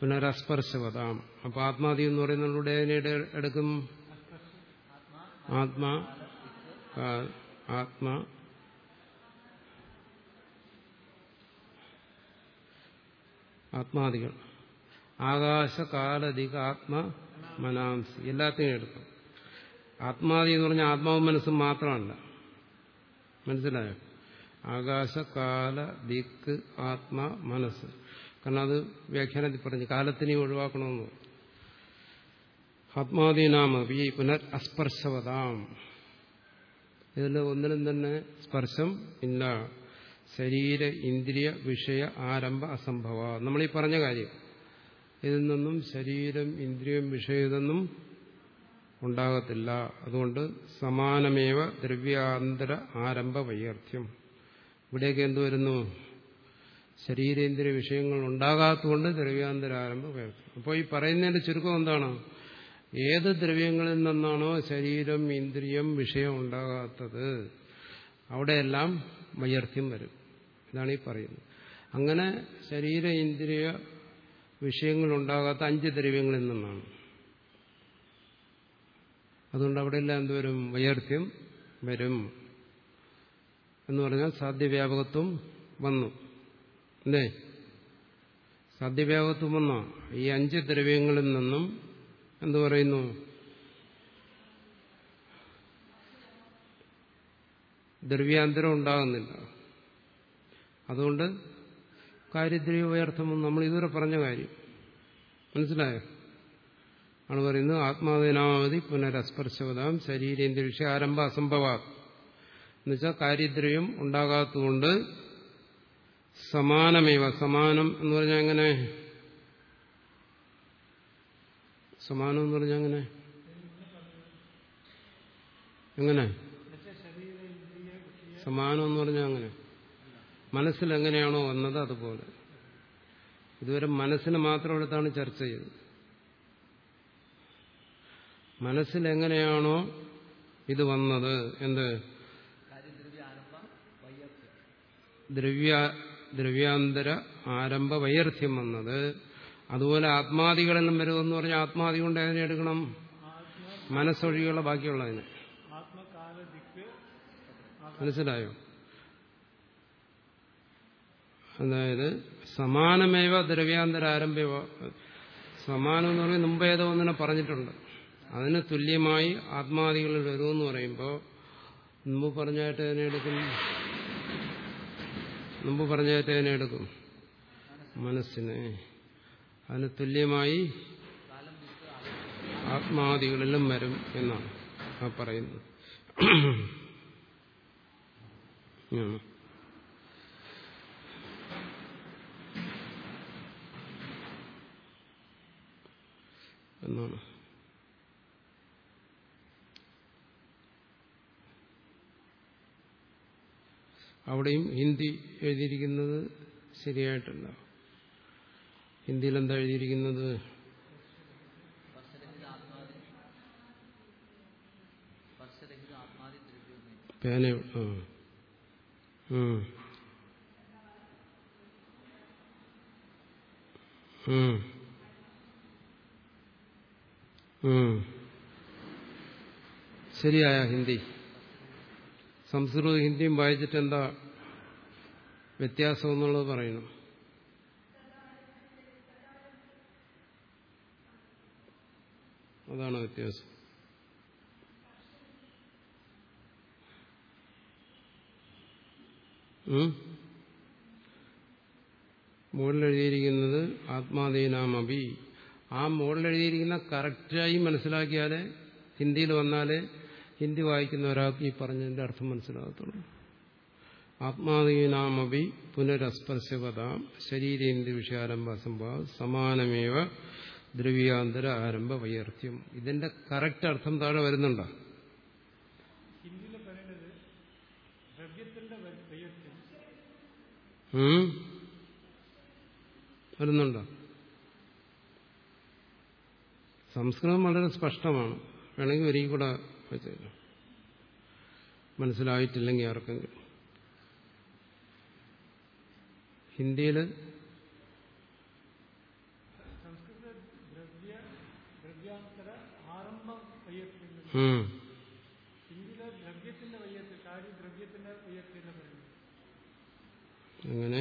പുനരസ്പർശവതാം. അപ്പൊ ആത്മാദി എന്ന് പറയുന്നതിലൂടെ അതിനെ എടുക്കും? ആത്മാ ആത്മാ ആത്മാദികൾ ആകാശകാലധിക ആത്മ മനാംസി. എല്ലാത്തിനും എടുക്കും. ആത്മാദി എന്ന് പറഞ്ഞാൽ ആത്മാവും മനസ്സും മാത്രമല്ല. മനസ്സിലായോ? ആകാശകാല ദിക്ക് ആത്മ മനസ്സ്. കാരണം അത് വ്യാഖ്യാനത്തിൽ പറഞ്ഞു കാലത്തിനെ ഒഴിവാക്കണമെന്ന്. ആത്മാദീനാമി പുനർ അസ്പർശവതാം. ഇതിൽ ഒന്നിനും തന്നെ സ്പർശം ഇല്ല. ശരീര ഇന്ദ്രിയ വിഷയ ആരംഭ അസംഭവ. നമ്മളീ പറഞ്ഞ കാര്യം. ഇതിൽ നിന്നും ശരീരം ഇന്ദ്രിയം വിഷയം ഇതൊന്നും ഉണ്ടാകത്തില്ല. അതുകൊണ്ട് സമാനമേവ ദ്രവ്യാന്തര ആരംഭ വൈയർത്ഥ്യം ഇവിടേക്ക് എന്ത് വരുന്നു? ശരീരേന്ദ്രിയ വിഷയങ്ങൾ ഉണ്ടാകാത്തതുകൊണ്ട് ദ്രവ്യാന്തര ആരംഭ വൈയർത്ഥ്യം അപ്പോൾ ഈ പറയുന്നതിന്റെ ചുരുക്കം എന്താണ്? ഏത് ദ്രവ്യങ്ങളിൽ നിന്നാണോ ശരീരം ഇന്ദ്രിയം വിഷയം ഉണ്ടാകാത്തത് അവിടെയെല്ലാം വൈയർത്ഥ്യം വരും. ഇതാണ് ഈ പറയുന്നത്. അങ്ങനെ ശരീര ഇന്ദ്രിയ വിഷയങ്ങൾ ഉണ്ടാകാത്ത അഞ്ച് ദ്രവ്യങ്ങളിൽ നിന്നാണ്. അതുകൊണ്ട് അവിടെയെല്ലാം എന്തുവരും വൈയർത്ഥ്യം വരും. എന്ന് പറഞ്ഞാൽ സാധ്യവ്യാപകത്വം വന്നു. അല്ലേ? സാധ്യവ്യാപകത്വം വന്നോ? ഈ അഞ്ച് ദ്രവ്യങ്ങളിൽ നിന്നും എന്തു പറയുന്നു? ദ്രവ്യാന്തരം ഉണ്ടാകുന്നില്ല. അതുകൊണ്ട് കാര്യദ്രവ്യ വ്യർത്ഥമെന്ന് നമ്മൾ ഇതുവരെ പറഞ്ഞ കാര്യം. മനസ്സിലായോ? ആണ് പറയുന്നത് ആത്മാവിനാമതി പുനരസ്പർശവതാം ശരീരേന്ദ്ര ആരംഭ അസംഭവ. എന്നുവെച്ചാൽ കാര്യദ്രവ്യം ഉണ്ടാകാത്തതുകൊണ്ട് സമാനമേവ സമാനം എന്ന് പറഞ്ഞാൽ എങ്ങനെ? സമാനം എന്ന് പറഞ്ഞാൽ അങ്ങനെ എങ്ങനെ? സമാനം എന്ന് പറഞ്ഞാൽ അങ്ങനെ മനസ്സിൽ എങ്ങനെയാണോ വന്നത് അതുപോലെ. ഇതുവരെ മനസ്സിന് മാത്രം എടുത്താണ് ചർച്ച ചെയ്തത്. മനസ്സിൽ എങ്ങനെയാണോ ഇത് വന്നത്? എന്ത്? ദ്രവ്യ ദ്രവ്യാന്തര ആരംഭ വൈയർത്ഥ്യം വന്നത്. അതുപോലെ ആത്മാദികളെല്ലാം വരുമെന്ന് പറഞ്ഞാൽ ആത്മാദി കൊണ്ട് അതിനെ എടുക്കണം. മനസ്സൊഴികെയുള്ള ബാക്കിയുള്ളതിന്. മനസ്സിലായോ? അതായത് സമാനമേവ ദ്രവ്യാന്തര ആരംഭ സമാനം എന്ന് പറയുന്നത് മുമ്പ് ഏതോ ഒന്നിനെ പറഞ്ഞിട്ടുണ്ട്. അതിന് തുല്യമായി ആത്മാദികളിൽ വരുമെന്ന് പറയുമ്പോൾ മുമ്പ് പറഞ്ഞായിട്ട് അതിനെ എടുക്കും. മുമ്പ് പറഞ്ഞായിട്ട് അതിനെ എടുക്കും. മനസ്സിനെ. അതിന് തുല്യമായി ആത്മാദികളിലും വരും എന്നാണ് ആ പറയുന്നത്. എന്നാണ്. അവിടെയും ഹിന്ദി എഴുതിയിരിക്കുന്നത് ശരിയായിട്ടുണ്ടാവും ഹിന്ദിയിൽ എന്താ എഴുതിയിരിക്കുന്നത്? പേന. ശരിയായ ഹിന്ദി. സംസ്കൃത ഹിന്ദിയും വായിച്ചിട്ട് എന്താ വ്യത്യാസം എന്നുള്ളത് പറയണം. അതാണ് വ്യത്യാസം. മുകളിലെഴുതിയിരിക്കുന്നത് ആത്മാദീനാമപി ആ മുകളിലെഴുതിയിരിക്കുന്ന കറക്റ്റായി മനസ്സിലാക്കിയാലേ ഹിന്ദിയിൽ വന്നാലേ ഹിന്ദി വായിക്കുന്ന ഒരാൾക്ക് ഈ പറഞ്ഞതിന്റെ അർത്ഥം മനസ്സിലാകത്തുള്ളൂ. ആത്മാദീനാമപി പുനരസ്പർശവതാം. ശരീരേന്ദ്ര വിഷയാരംഭ സംഭവ സമാനമേവ ദ്രവ്യാന്തര ആരംഭ വൈയർത്ഥ്യം ഇതിന്റെ കറക്റ്റ് അർത്ഥം താഴെ വരുന്നുണ്ടോ? ഹിന്ദിയിൽ പറയുന്നത് ദ്രവ്യത്തിന്റെ വരുന്നുണ്ടോ? സംസ്കൃതം വളരെ സ്പഷ്ടമാണ്. വേണമെങ്കിൽ ഒരിക്കൽ കൂടെ മനസ്സിലായിട്ടില്ലെങ്കിൽ ആർക്കെങ്കിലും. ഹിന്ദിയിൽ സംസ്കൃത ദ്രവ്യ ദ്രവ്യാന്തര ആരംഭം വൈയത്യം എന്ന് ഉം. ഹിന്ദിയിലെ ദ്രവ്യത്തിന്റെ വൈയത്യം കാര്യ ദ്രവ്യത്തിന്റെ വൈയത്യം എന്ന് പറയുന്നത് അങ്ങനെ.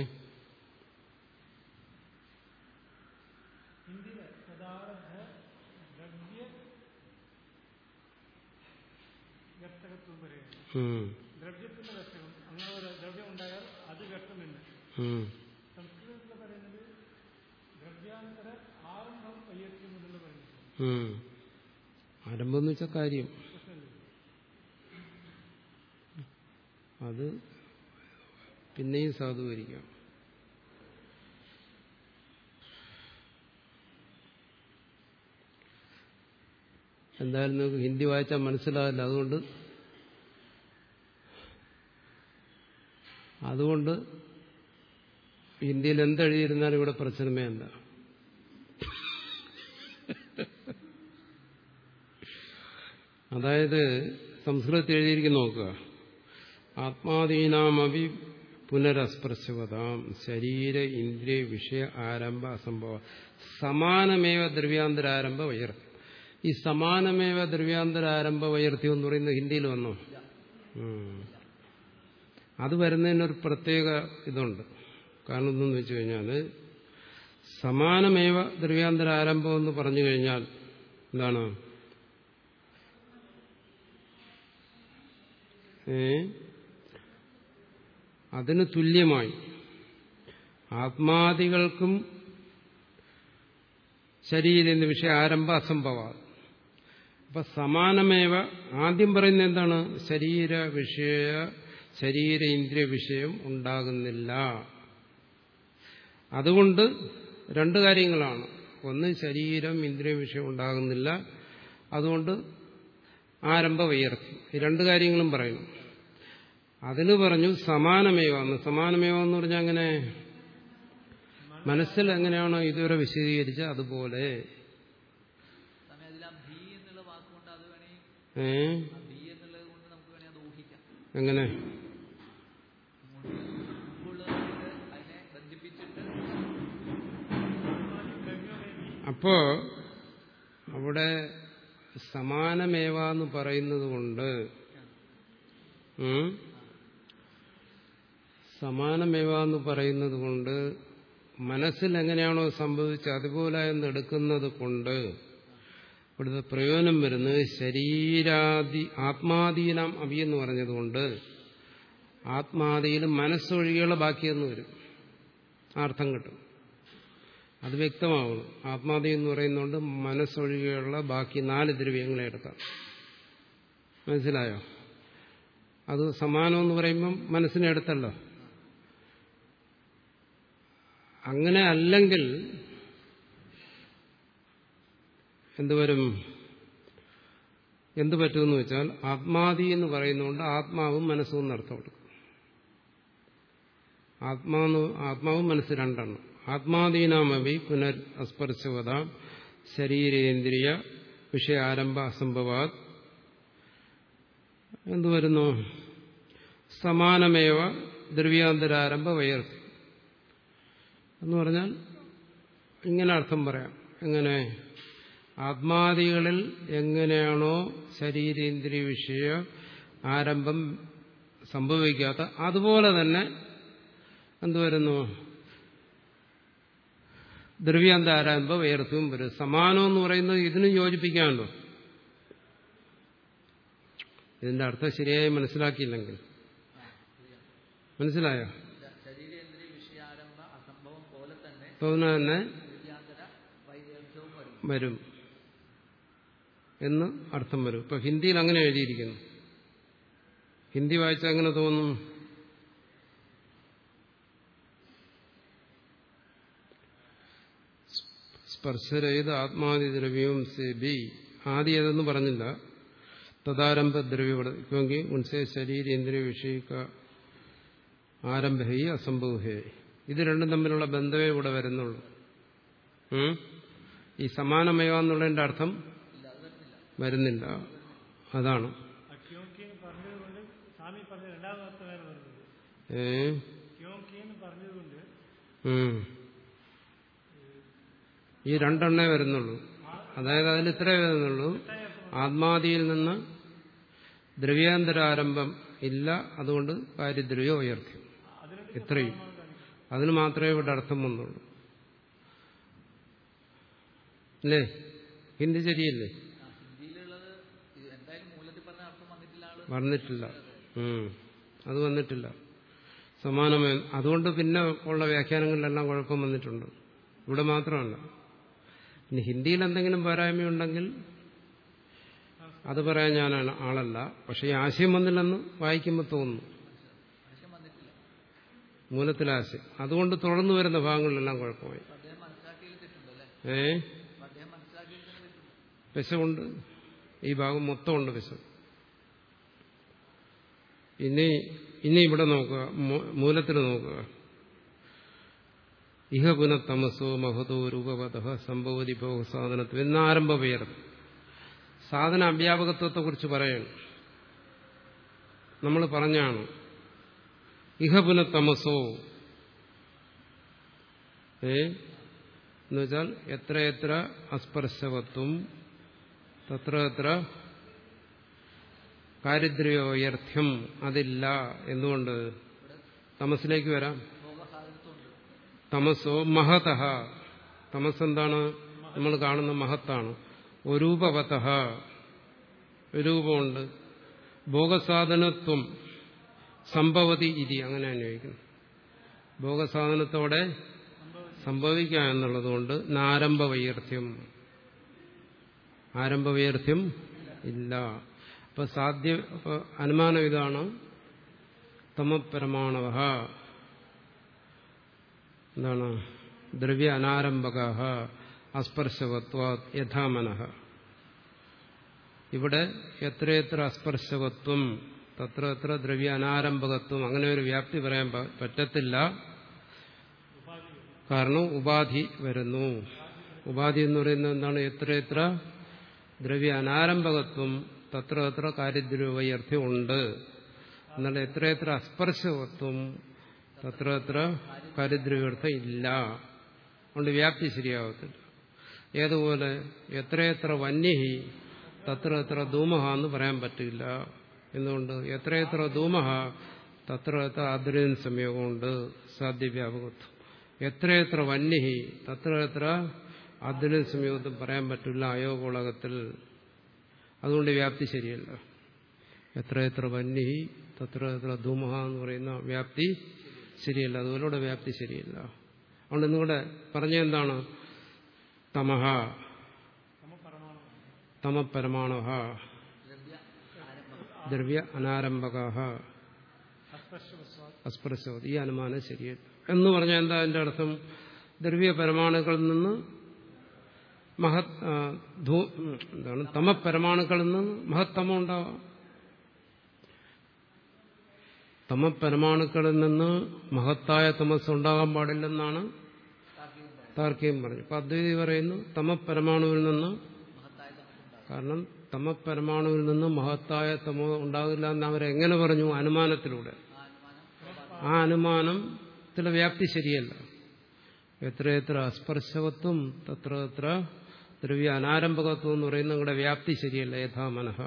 ദ്രവ്യത്തിന്റെ വ്യക്തകം അങ്ങനെ ഒരു ദ്രവ്യം ഉണ്ടായാൽ അത് വ്യക്തമില്ല. സംസ്കൃതത്തിൽ പറയുന്നത് ദ്രവ്യാന്തര ആരംഭം വൈയത്യം എന്നുള്ള പറയുന്നത്. ആരംഭം എന്ന് വെച്ചാൽ കാര്യം. അത് പിന്നെയും സാധൂകരിക്കാം. എന്തായാലും നിങ്ങൾക്ക് ഹിന്ദി വായിച്ചാൽ മനസ്സിലാവില്ല. അതുകൊണ്ട് അതുകൊണ്ട് ഹിന്ദിയിൽ എന്തെഴുതിയിരുന്നാലും ഇവിടെ പ്രശ്നമേ അല്ല. അതായത് സംസ്കൃതത്തിൽ എഴുതിയിരിക്കുന്ന നോക്കുക. ആത്മാദീനാമവി പുനരസ്പർശവതാം ശരീര ഇന്ദ്രിയ വിഷയ ആരംഭ അസംഭവ. സമാനമേവ ദ്രവ്യാന്തരാരംഭ വയർ ഈ സമാനമേവ ദ്രവ്യാന്തരാരംഭ വൈർത്തി എന്ന് പറയുന്നത് ഹിന്ദിയിൽ വന്നോ. അത് വരുന്നതിനൊരു പ്രത്യേക ഇതുണ്ട്. കാരണം എന്തെന്ന് വെച്ച് കഴിഞ്ഞാൽ സമാനമേവ ദ്രവ്യാന്തരാരംഭം എന്ന് പറഞ്ഞു കഴിഞ്ഞാൽ എന്താണ്? അതിന് തുല്യമായി. ആത്മാദികൾക്കും ശരീരം എന്ന വിഷയ ആരംഭ അസംഭവ അപ്പൊ സമാനമേവ ആദ്യം പറയുന്നത് എന്താണ്? ശരീര വിഷയ ശരീര ഇന്ദ്രിയ വിഷയം ഉണ്ടാകുന്നില്ല. അതുകൊണ്ട് രണ്ട് കാര്യങ്ങളാണ്. ഒന്ന് ശരീരം ഇന്ദ്രിയ വിഷയം ഉണ്ടാകുന്നില്ല. അതുകൊണ്ട് ആരംഭ വിയർത്തി രണ്ട് കാര്യങ്ങളും പറയണം അതിന് പറഞ്ഞു സമാനമേവാന്ന് സമാനമേവാന്ന് പറഞ്ഞ പറഞ്ഞാൽ അങ്ങനെ മനസ്സിൽ എങ്ങനെയാണോ ഇതുവരെ വിശദീകരിച്ച അതുപോലെ. എങ്ങനെ? അപ്പോ അവിടെ സമാനമേവാന്ന് പറയുന്നത് കൊണ്ട് ഉം, സമാനമേവ എന്ന് പറയുന്നത് കൊണ്ട് മനസ്സിൽ എങ്ങനെയാണോ സംഭവിച്ചത് അതുപോലെ എന്ന് എടുക്കുന്നത് കൊണ്ട് ഇവിടുത്തെ പ്രയോജനം വരുന്നത് ശരീരാദി ആത്മാദീനാം അവി എന്ന് പറഞ്ഞതുകൊണ്ട് ആത്മാദിയിൽ മനസ്സൊഴികെയുള്ള ബാക്കിയെന്ന് വരും. അർത്ഥം കിട്ടും. അത് വ്യക്തമാവുന്നു ആത്മാദി എന്ന് പറയുന്നതുകൊണ്ട് മനസ്സൊഴികെയുള്ള ബാക്കി നാല് ദ്രവ്യങ്ങളെ എടുക്കാം. മനസ്സിലായോ? അത് സമാനം എന്ന് പറയുമ്പം മനസ്സിനെ എടുത്തല്ലോ. അങ്ങനെ അല്ലെങ്കിൽ എന്തുവരും എന്തു പറ്റുമെന്ന് വെച്ചാൽ ആത്മാതി എന്ന് പറയുന്നതുകൊണ്ട് ആത്മാവും മനസ്സും നടത്തം കൊടുക്കും. ആത്മാന്ന് ആത്മാവും മനസ്സ് രണ്ടെണ്ണം. ആത്മാദീനാമവി പുനർ അസ്പർശവത ശരീരേന്ദ്രിയ വിഷയാരംഭ അസംഭവാത്. എന്തുവരുന്നു സമാനമേവ ദ്രവ്യാന്തരാരംഭ വയർത്തി. എന്ന് പറഞ്ഞാൽ ഇങ്ങനെ അർത്ഥം പറയാം. എങ്ങനെ? ആത്മാദികളിൽ എങ്ങനെയാണോ ശരീരേന്ദ്രിയ വിഷയ ആരംഭം സംഭവിക്കാത്ത അതുപോലെ തന്നെ എന്തുവരുന്നു ദ്രവ്യാന്ത ആരംഭം വേർത്തും വരും. സമാനം എന്ന് പറയുന്നത് ഇതിനും യോജിപ്പിക്കാമല്ലോ ഇതിന്റെ അർത്ഥം ശരിയായി മനസ്സിലാക്കിയില്ലെങ്കിൽ. മനസ്സിലായോ ശ- ശരീരേന്ദ്രിയ വിഷയാരംഭ അസംഭവം പോലെ തന്നെ വരും എന്ന് അർത്ഥം വരും. ഇപ്പൊ ഹിന്ദിയിൽ അങ്ങനെ എഴുതിയിരിക്കുന്നു. ഹിന്ദി വായിച്ചാൽ അങ്ങനെ തോന്നും. സ്പർശരഹിത ആത്മാതിദ്രവ്യവും സേബി ആദ്യം ഏതെന്ന് പറഞ്ഞില്ല. തദാരംഭ ദ്രവ്യമെങ്കിൽ ഉൻസേ ശരീരേന്ദ്രിയ വിഷയിക്ക ആരംഭഹി അസംഭവഹേ ഇത് രണ്ടും തമ്മിലുള്ള ബന്ധമേ ഇവിടെ വരുന്നുള്ളൂ? ഈ സമാനമയോ എന്നുള്ളതിന്റെ അർത്ഥം വരുന്നില്ല. അതാണ്. ഏ. ഈ രണ്ടെണ്ണേ വരുന്നുള്ളൂ. അതായത് അതിൽ ഇത്രേ വരുന്നുള്ളൂ. ആത്മാദിയിൽ നിന്ന് ദ്രവ്യാന്തരാരംഭം ഇല്ല. അതുകൊണ്ട് കാര്യദ്രവ്യം ഉയർത്തി. ഇത്രയും. അതിന് മാത്രമേ ഇവിടെ അർത്ഥം വന്നുള്ളൂ. അല്ലേ? ഹിന്ദി ശരിയല്ലേ? വന്നിട്ടില്ല. അത് വന്നിട്ടില്ല. സമാനമേ. അതുകൊണ്ട് പിന്നെ ഉള്ള വ്യാഖ്യാനങ്ങളിലെല്ലാം കുഴപ്പം വന്നിട്ടുണ്ട്. ഇവിടെ മാത്രമല്ല. ഇനി ഹിന്ദിയിൽ എന്തെങ്കിലും പോരായ്മയുണ്ടെങ്കിൽ അത് പറയാൻ ഞാനാണ് ആളല്ല. പക്ഷെ ഈ ആശയം വന്നില്ലെന്ന് വായിക്കുമ്പോൾ തോന്നുന്നു. മൂലത്തിലെ ആശയം അതുകൊണ്ട് തുടർന്നു വരുന്ന ഭാഗങ്ങളിലെല്ലാം കുഴപ്പമായി. ഏ? വിശമുണ്ട് ഈ ഭാഗം മൊത്തമുണ്ട് വിശം ഇനി ഇനി ഇവിടെ നോക്കുക. മൂലത്തിൽ നോക്കുക. ഇഹ പുന തമസോ മഹതോ രൂപവത സംഭവതി ഭോഗ സാധനത്വം. എന്ന ആരംഭ പേർ സാധന അവ്യാപകത്വത്തെക്കുറിച്ച് പറയണം. നമ്മൾ പറഞ്ഞാണ് ഇഹ പുന തമസോ ഏ? എന്നുവെച്ചാൽ എത്ര അസ്പർശവത്വം തത്ര എത്ര കാരിദ്ര്യോയർഥ്യം അതില്ല എന്തുകൊണ്ട്? തമസിലേക്ക് വരാം. തമസോ മഹതഃ തമസ് എന്താണ്? നമ്മൾ കാണുന്ന മഹത്താണ്. ഒരൂപവത രൂപമുണ്ട് ഭോഗസാധനത്വം. സംഭവതി ഇതി അങ്ങനെ അന്വയിക്കുന്നു ഭോഗസാധനത്തോടെ സംഭവിക്കുക എന്നുള്ളതുകൊണ്ട് ആരംഭ വൈയർത്ഥ്യം ആരംഭ ഇല്ല. അപ്പൊ സാധ്യ അനുമാനം ഇതാണ്. തമപരമാണവ എന്താണ്? ദ്രവ്യ അനാരംഭക അസ്പർശവത്വ യഥാമനഃ ഇവിടെ എത്രയെത്ര അസ്പർശവത്വം തത്ര എത്ര ദ്രവ്യ അനാരംഭകത്വം അങ്ങനെ ഒരു വ്യാപ്തി പറയാൻ പറ്റത്തില്ല. കാരണം ഉപാധി വരുന്നു. ഉപാധി എന്ന് പറയുന്നത് എന്താണ്? എത്ര ദ്രവ്യ അനാരംഭകത്വം തത്ര എത്ര കാര്യദ്രവ്യർത്ഥ്യം ഉണ്ട്. എന്നാൽ എത്രയെത്ര അസ്പർശകത്വം തത്ര എത്ര കാര്യദ്രവ്യർത്ഥം ഇല്ല. അതുകൊണ്ട് വ്യാപ്തി ശരിയാവത്തില്ല. ഏതുപോലെ എത്രയെത്ര വന്യഹി തത്ര എത്ര ധൂമഹ എന്ന് പറയാൻ പറ്റില്ല. എന്തുകൊണ്ട് എത്രയെത്ര ധൂമഹ തത്ര എത്ര ആദ്രൻ സംയോഗമുണ്ട് സാധ്യവ്യാപകത്വം. എത്രയെത്ര വന്യഹി തത്ര എത്ര ആദ്രൻ സംയോഗത്തും പറയാൻ പറ്റില്ല അയോഗോളകത്തിൽ അതുകൊണ്ട് വ്യാപ്തി ശരിയല്ല. എത്രയെത്ര വന്യഹി തത്ര എത്ര ധൂമഹ എന്ന് പറയുന്ന വ്യാപ്തി ശരിയല്ല. അതുപോലെ വ്യാപ്തി ശരിയല്ല. അതുകൊണ്ട് ഇന്നുകൂടെ പറഞ്ഞ എന്താണ്? തമഹ. ആരംഭം ദ്രവ്യ അനാരംഭക അസ്പർശവസ്വാ അസ്പർശവത് ഈ അനുമാനം ശരിയല്ല. എന്ന് പറഞ്ഞാൽ എന്താ അതിന്റെ അർത്ഥം? ദ്രവ്യ പരമാണുക്കളിൽ നിന്ന് മഹത് എന്താണ് തമപരമാണുക്കളിൽ നിന്ന് മഹത്തമം ഉണ്ടാവാം. തമപരമാണുക്കളിൽ നിന്ന് മഹത്തായ തമസ് ഉണ്ടാകാൻ പാടില്ലെന്നാണ് താർക്കികം പറഞ്ഞു അപ്പൊ അദ്വൈതി പറയുന്നു തമപരമാണുവിൽ നിന്ന് കാരണം തമപരമാണുവിൽ നിന്ന് മഹത്തായ തമോ ഉണ്ടാകില്ല എന്ന് അവരെങ്ങനെ പറഞ്ഞു? അനുമാനത്തിലൂടെ. ആ അനുമാനം ആ അനുമാനത്തിലെ വ്യാപ്തി ശരിയല്ല. എത്രയെത്ര അസ്പർശകത്വം തത്ര തത്ര ദ്രവ്യ അനാരംഭകത്വം എന്ന് പറയുന്നത് നിങ്ങളുടെ വ്യാപ്തി ശരിയല്ല. യഥാ മനഃ.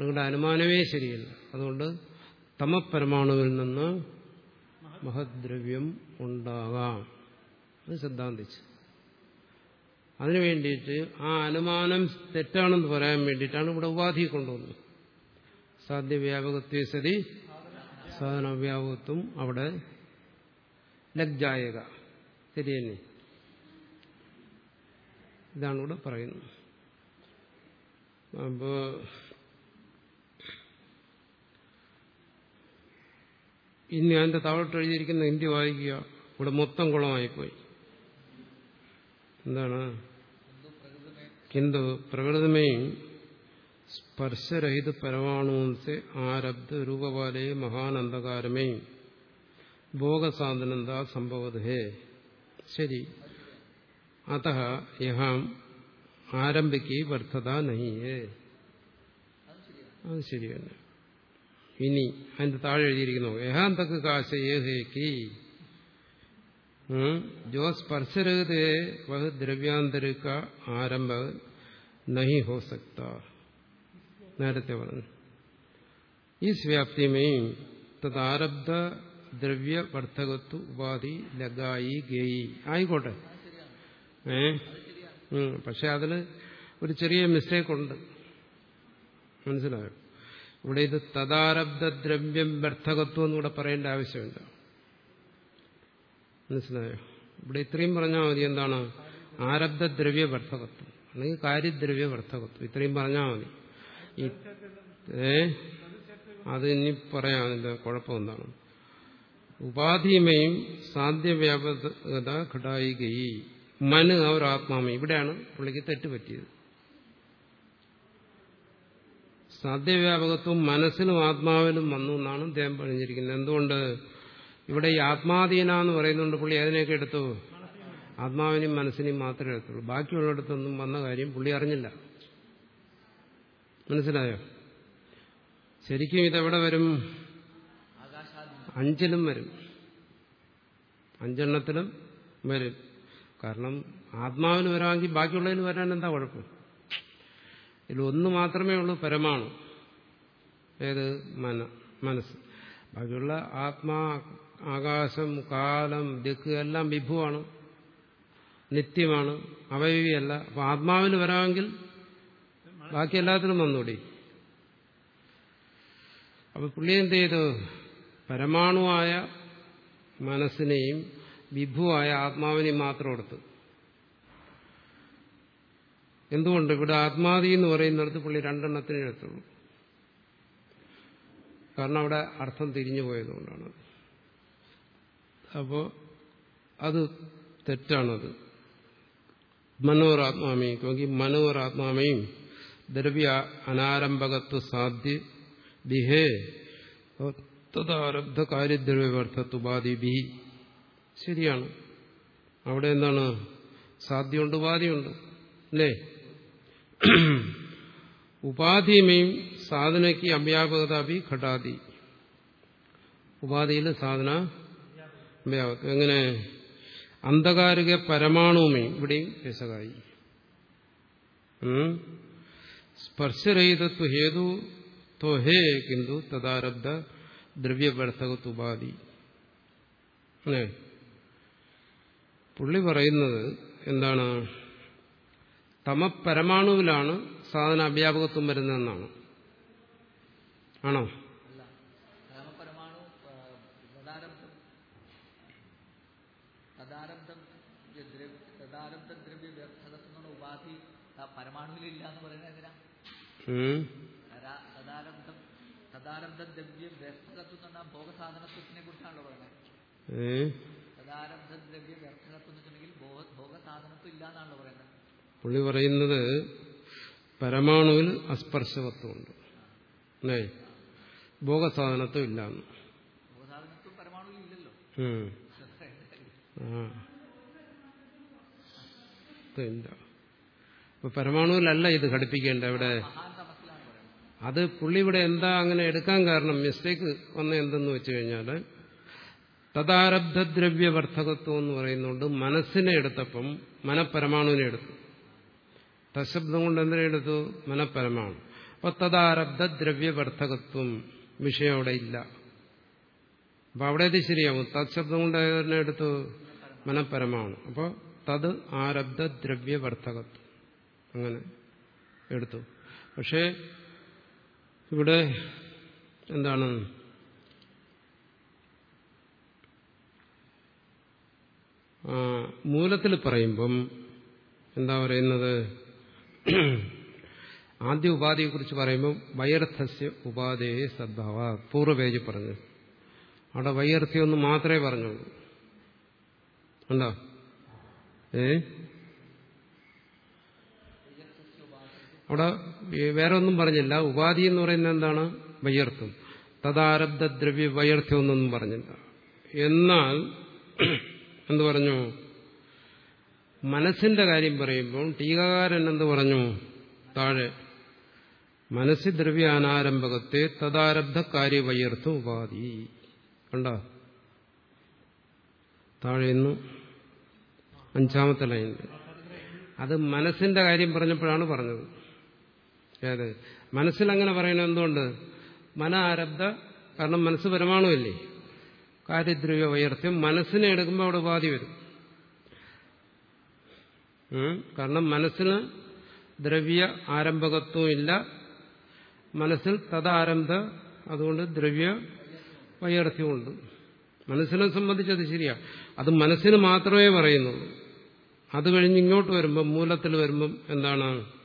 നിങ്ങളുടെ അനുമാനമേ ശരിയല്ല. അതുകൊണ്ട് തമപരമാണുവിൽ നിന്ന് മഹദ്രവ്യം ഉണ്ടാകാം. അത് സിദ്ധാന്തിച്ചു. അതിനു വേണ്ടിയിട്ട് ആ അനുമാനം തെറ്റാണെന്ന് പറയാൻ വേണ്ടിയിട്ടാണ് ഇവിടെ ഉപാധി കൊണ്ടുവന്നത്. സാധ്യവ്യാപകത്വ സതി സാധനവ്യാപകത്വം അവിടെ ലജ്ജായക. ശരി തന്നെ. ഇതാണ് ഇവിടെ പറയുന്നത്. അപ്പോ ഇനി അതിന്റെ താഴോട്ട് എഴുതിയിരിക്കുന്ന ഹിന്ദി വായിക്കുക. ഇവിടെ മൊത്തം കുളമായിപ്പോയി. എന്താണ്? കിന്തു പ്രകൃതമേയും സ്പർശരഹിത പരമാണുത്തെ ആരബ്ദ രൂപപാലേ മഹാനന്ദകാരമേയും ഭോഗസാധനന്ത സംഭവതേ ശരി അത യഹാം ആരംഭിക്ക് വർദ്ധത നഹിയേ അത് ശരിയല്ല ഇനി അതിന്റെ താഴെ എഴുതിയിരിക്കുന്നു യഹാന്തക്ക് കാശ ഏഹേക്ക് ജോ സ്പർശരഹിതേ വഹ് ദ്രവ്യാന്തരിക ആരംഭ നഹി ഹോ സക്ത. നേരത്തെ പറഞ്ഞു. ഈ വ്യാപ്തിമേയും തദാരബ്ധ ദ്രവ്യ വർദ്ധകത്വ ഉപാധി ലഗായി ഗേയി. ആയിക്കോട്ടെ. ഏ? പക്ഷെ അതിൽ ഒരു ചെറിയ മിസ്റ്റേക്ക് ഉണ്ട്. മനസ്സിലായോ? ഇവിടെ ഇത് തദാരബ്ധ ദ്രവ്യം വർദ്ധകത്വം എന്നിവിടെ പറയേണ്ട ആവശ്യമുണ്ട്. മനസ്സിലായോ? ഇവിടെ ഇത്രയും പറഞ്ഞാൽ മതി എന്താണ്? ആരബ്ധ ദ്രവ്യ വർദ്ധകത്വം അല്ലെങ്കിൽ കാര്യദ്രവ്യ വർദ്ധകത്വം ഇത്രയും പറഞ്ഞാൽ മതി. ഏ? അത് ഇനി പറയാം. അതിന്റെ കുഴപ്പം എന്താണ്? ഉപാധിമയും സാധ്യവ്യാപകത ഘടായികയി. മന് അവർ ആത്മാമയും ഇവിടെയാണ് പുള്ളിക്ക് തെറ്റുപറ്റിയത്. സാധ്യവ്യാപകത്വം മനസ്സിനും ആത്മാവിനും വന്നു എന്നാണ് അദ്ദേഹം പറഞ്ഞിരിക്കുന്നത്. എന്തുകൊണ്ട്? ഇവിടെ ഈ ആത്മാധീന എന്ന് പറയുന്നുണ്ട് പുള്ളി അതിനെയൊക്കെ എടുത്തു? ആത്മാവിനെയും മനസ്സിനെയും മാത്രമേ എടുത്തുള്ളൂ. ബാക്കിയുള്ളിടത്തൊന്നും വന്ന കാര്യം പുള്ളി അറിഞ്ഞില്ല. മനസ്സിലായോ? ശരിക്കും ഇതെവിടെ വരും? അഞ്ചിലും വരും. അഞ്ചെണ്ണത്തിലും വരും. കാരണം ആത്മാവിന് വരാമെങ്കിൽ ബാക്കിയുള്ളതിന് വരാൻ എന്താ കുഴപ്പം? ഇതിൽ ഒന്ന് മാത്രമേ ഉള്ളൂ പരമാണു. ഏത്? മന മനസ്സ്. ബാക്കിയുള്ള ആത്മാ ആകാശം കാലം ദിക്ക് എല്ലാം വിഭുവാണ് നിത്യമാണ് അവയവിയല്ല. അപ്പൊ ആത്മാവിന് വരാമെങ്കിൽ ബാക്കി എല്ലാത്തിനും വന്നൂടി. അപ്പൊ പുള്ളി എന്ത് ചെയ്തു? പരമാണുവായ മനസ്സിനെയും വിഭുവായ ആത്മാവിനെയും മാത്രം എടുത്തു. എന്തുകൊണ്ട്? ഇവിടെ ആത്മാതി എന്ന് പറയുന്നിടത്ത് പുള്ളി രണ്ടെണ്ണത്തിനെ എടുത്തുള്ളൂ. കാരണം അവിടെ അർത്ഥം തിരിഞ്ഞു പോയതുകൊണ്ടാണ്. അപ്പോൾ അത് തെറ്റാണത്. മനോരാത്മാമയും ക്യോങ്കി മനോരാത്മാമയും ദ്രവ്യ അനാരംഭകത്വ സാധ്യ ദിഹേ തദാരബ്ധ കാര്യദ്രവ്യവർത്ഥത്വപാധി ബി ശരിയാണ്. അവിടെ എന്താണ്? സാധ്യമുണ്ട് ഉപാധിയുണ്ട് അല്ലേ? ഉപാധിമയും സാധനയ്ക്ക് അവ്യാപകത ബി ഘടാതി ഉപാധിയിൽ സാധന വ്യാപകം എങ്ങനെ അന്ധകാരിക പരമാണുമേ ഇവിടെയും രസകായി. സ്പർശരഹിതത്വ ഹേതു ത്വഹേ കിന്തു തദാരബ്ധ ദ്രവ്യവർദ്ധകത്വ ഉപാധി അല്ലേ? പുള്ളി പറയുന്നത് എന്താണ്? തമപരമാണുവിലാണ് സാധന അവ്യാപകത്വം വരുന്നതെന്നാണ്. ആണോ അല്ല കാമപരമാണു ആ, തദാരബ്ധം തദാരബ്ധം ദ്രവ്യ തദാരബ്ധ ദ്രവ്യ വ്യർത്ഥകത്വം ഉപാധി ആ പരമാണുവിലില്ല എന്ന് പറയുന്നത് എന്തിനാ ഉം. തരാ- തദാരബ്ധം തദാരബ്ധ ദ്രവ്യ വ്യർത്ഥകത്വം എന്ന് പറഞ്ഞാൽ ഭോഗസാധനത്വത്തിനെ കുറിച്ചാണല്ലോ പറയുന്നത് ഏ? തദാരബ്ധ ദ്രവ്യ വ്യർത്ഥകത്വം എന്ന് വെച്ചിട്ടുണ്ടെങ്കിൽ ഭോഗ- ഭോഗസാധനത്വം ഇല്ല എന്നാണല്ലോ പറയുന്നത് പുള്ളി പറയുന്നത് പരമാണുവിൽ അസ്പർശവത്വമുണ്ട് അല്ലേ? ഭോഗസാധനത്വം ഇല്ലാന്ന്. ഇല്ല. അപ്പൊ പരമാണുവിലല്ല ഇത് ഘടിപ്പിക്കേണ്ട പറയുന്നത് അത് പുള്ളി ഇവിടെ എന്താ അങ്ങനെ എടുക്കാൻ കാരണം മിസ്റ്റേക്ക് വന്ന എന്തെന്ന് വെച്ച് കഴിഞ്ഞാൽ തദാരബ്ധദ്രവ്യവർദ്ധകത്വം എന്ന് പറയുന്നുണ്ട് മനസ്സിനെ എടുത്തപ്പം മനപരമാണുവിനെ എടുത്തു. തശബ്ദം കൊണ്ട് എന്തിനെ എടുത്തു? മനപരമാണു. അപ്പൊ തദാരബ്ധദ്രവ്യവർദ്ധകത്വം വിഷയം അവിടെ ഇല്ല. അപ്പൊ അവിടെ ഇത് ശരിയാവും? തത്ശബ്ദം കൊണ്ട് തന്നെ എടുത്തു? മനപരമാണ്. അപ്പോൾ തത് ആരബ്ധദ്രവ്യവർദ്ധകത്വം. അങ്ങനെ എടുത്തു. പക്ഷേ ഇവിടെ എന്താണ്? മൂലത്തിൽ പറയുമ്പം എന്താ പറയുന്നത്? ആദ്യ ഉപാധിയെക്കുറിച്ച് പറയുമ്പം വൈർത്ഥസ്യ ഉപാധേയ സദ്ഭാവ പൂർവപേജ് പറഞ്ഞു. അവിടെ വൈയർത്ഥ്യം ഒന്ന് മാത്രമേ പറഞ്ഞുള്ളൂ. ഉണ്ടോ? ഏ? അവിടെ വേറെ ഒന്നും പറഞ്ഞില്ല. ഉപാധി എന്ന് പറയുന്നത് എന്താണ്? വയർത്തും തദാരബ്ധ ദ്രവ്യ വൈയർത്ഥ്യം എന്നൊന്നും പറഞ്ഞില്ല. എന്നാൽ എന്തു പറഞ്ഞു? മനസ്സിന്റെ കാര്യം പറയുമ്പോൾ ടീകാകാരൻ എന്ത് പറഞ്ഞു? താഴെ മനസ്സി ദ്രവ്യ അനാരംഭകത്തെ തദാരബ്ധ കാര്യവൈയർത്ഥം ഉപാധി. കണ്ട? താഴെ നിന്ന് അഞ്ചാമത്തെ ലൈൻ അത് മനസ്സിന്റെ കാര്യം പറഞ്ഞപ്പോഴാണ് പറഞ്ഞത്. ഏത്? മനസ്സിലങ്ങനെ പറയണ എന്തുകൊണ്ട്? മന ആരബ്ധ കാരണം മനസ്സ് പരമാണുമല്ലേ കാര്യദ്രവ്യ വൈർത്ഥ്യം മനസ്സിനെ എടുക്കുമ്പോൾ അവിടെ ഉപാധി വരും. കാരണം മനസ്സിന് ദ്രവ്യ ആരംഭകത്വം ഇല്ല. മനസ്സിൽ തദാരംഭ അതുകൊണ്ട് ദ്രവ്യ വൈയർത്ഥ്യമുണ്ട് മനസ്സിനെ സംബന്ധിച്ചത് ശരിയാ. അത് മനസ്സിന് മാത്രമേ പറയുന്നുള്ളൂ. അത് കഴിഞ്ഞ് ഇങ്ങോട്ട് വരുമ്പം മൂലത്തിൽ വരുമ്പം എന്താണ്?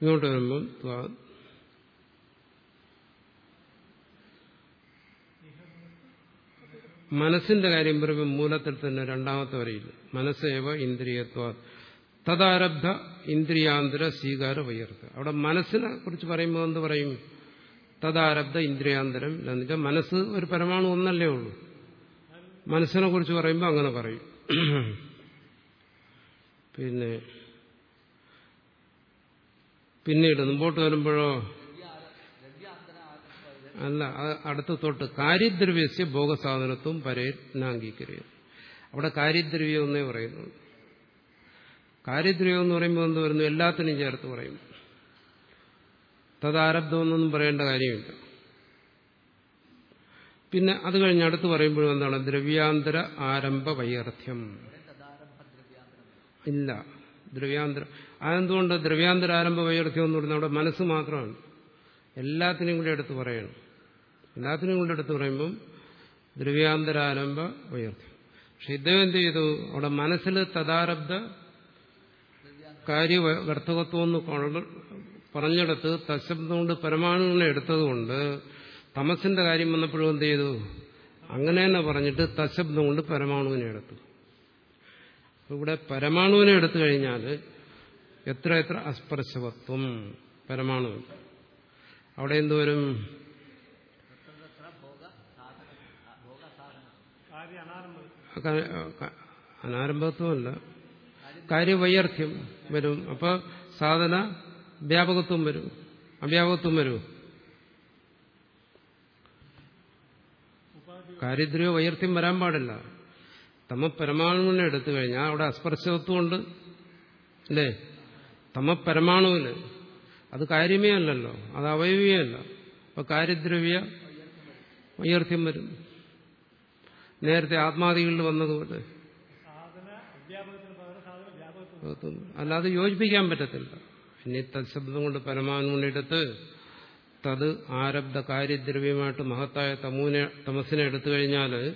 ഇങ്ങോട്ട് വരുമ്പം മനസ്സിന്റെ കാര്യം പറയുമ്പോൾ മൂലത്തിൽ തന്നെ രണ്ടാമത്തെ വരയിൽ മനസ്സേവ ഇന്ദ്രിയത്വ. തദാരബ്ധ ഇന്ദ്രിയാന്തര സ്വീകാര വയർത്ത് അവിടെ മനസ്സിനെ കുറിച്ച് പറയുമ്പോൾ എന്ത് പറയും? തദാരബ്ധ ഇന്ദ്രിയാന്തരം എന്ന് മനസ്സ് ഒരു പരമാണു ഒന്നല്ലേ ഉള്ളൂ. മനസ്സിനെ കുറിച്ച് പറയുമ്പോൾ അങ്ങനെ പറയും. പിന്നെ പിന്നീട് മുമ്പോട്ട് വരുമ്പോഴോ? അല്ല അടുത്ത തൊട്ട്. കാര്യദ്രവ്യസ്യ ഭോഗസാധനത്വം പരേനാംഗീകരിക്കും അവിടെ കാര്യദ്രവ്യം എന്നേ പറയുന്നു. കാര്യദ്രവ്യം എന്ന് പറയുമ്പോൾ എന്ത് വരുന്നു? എല്ലാത്തിനും ചേർത്ത് പറയും തദാരബ്ധമെന്നൊന്നും പറയേണ്ട കാര്യമില്ല. പിന്നെ അത് കഴിഞ്ഞ് അടുത്ത് പറയുമ്പോഴും എന്താണ്? ദ്രവ്യാന്തര ആരംഭ വൈയർത്ഥ്യം. ഇല്ല. ദ്രവ്യാന്തര അതെന്തുകൊണ്ട് ദ്രവ്യാന്തര ആരംഭ വൈയർത്ഥ്യം എന്ന് പറയുന്നത് അവിടെ മനസ്സ് മാത്രമാണ്. എല്ലാത്തിനെയും കൂടി എടുത്ത് പറയണം. എല്ലാത്തിനെയും കൂടി എടുത്ത് പറയുമ്പം ദ്രവ്യാന്തരാരംഭ വൈയർത്ഥ്യം പക്ഷെ ഇദ്ദേഹം എന്ത് ചെയ്തു? അവിടെ മനസ്സിൽ തദാരബ്ധ കാര്യവർത്തകത്വം എന്ന് പറഞ്ഞെടുത്ത് തശബ്ദം കൊണ്ട് പരമാണുവിനെ എടുത്തതുകൊണ്ട് തമസിന്റെ കാര്യം വന്നപ്പോഴും എന്ത് ചെയ്തു? അങ്ങനെ തന്നെ പറഞ്ഞിട്ട് തശബ്ദം കൊണ്ട് പരമാണുവിനെ എടുത്തു. ഇവിടെ പരമാണുവിനെ എടുത്തു കഴിഞ്ഞാൽ എത്ര എത്ര അസ്പർശവത്വം പരമാണു അവിടെ എന്തുവരും അനാരംഭത്വമല്ല കാര്യവൈയർത്ഥ്യം വരും. അപ്പോൾ സാധന വ്യാപകത്വം വരും. അവ്യാപകത്വം വരും. കാര്യദ്രവ വൈയർത്ഥ്യം വരാൻ പാടില്ല. തമ പരമാണുവിനെ എടുത്തു കഴിഞ്ഞാൽ അവിടെ അസ്പർശത്വമുണ്ട് അല്ലേ? തമ പരമാണുവിന് അത് കാര്യമേ അല്ലല്ലോ. അത് അവയവേ അല്ല. അപ്പൊ കാര്യദ്രവ്യ വൈയർത്ഥ്യം വരും. നേരത്തെ ആത്മാദികളിൽ വന്നതുപോലെ. അല്ലാതെ യോജിപ്പിക്കാൻ പറ്റത്തില്ല. ഇനി തത്ശബ്ദം കൊണ്ട് പരമാനുകൊണ്ടെടുത്ത് തത് ആരബ്ദ കാര്യദ്രവ്യമായിട്ട് മഹത്തായ തമൂനെ തമസിനെ എടുത്തു കഴിഞ്ഞാൽ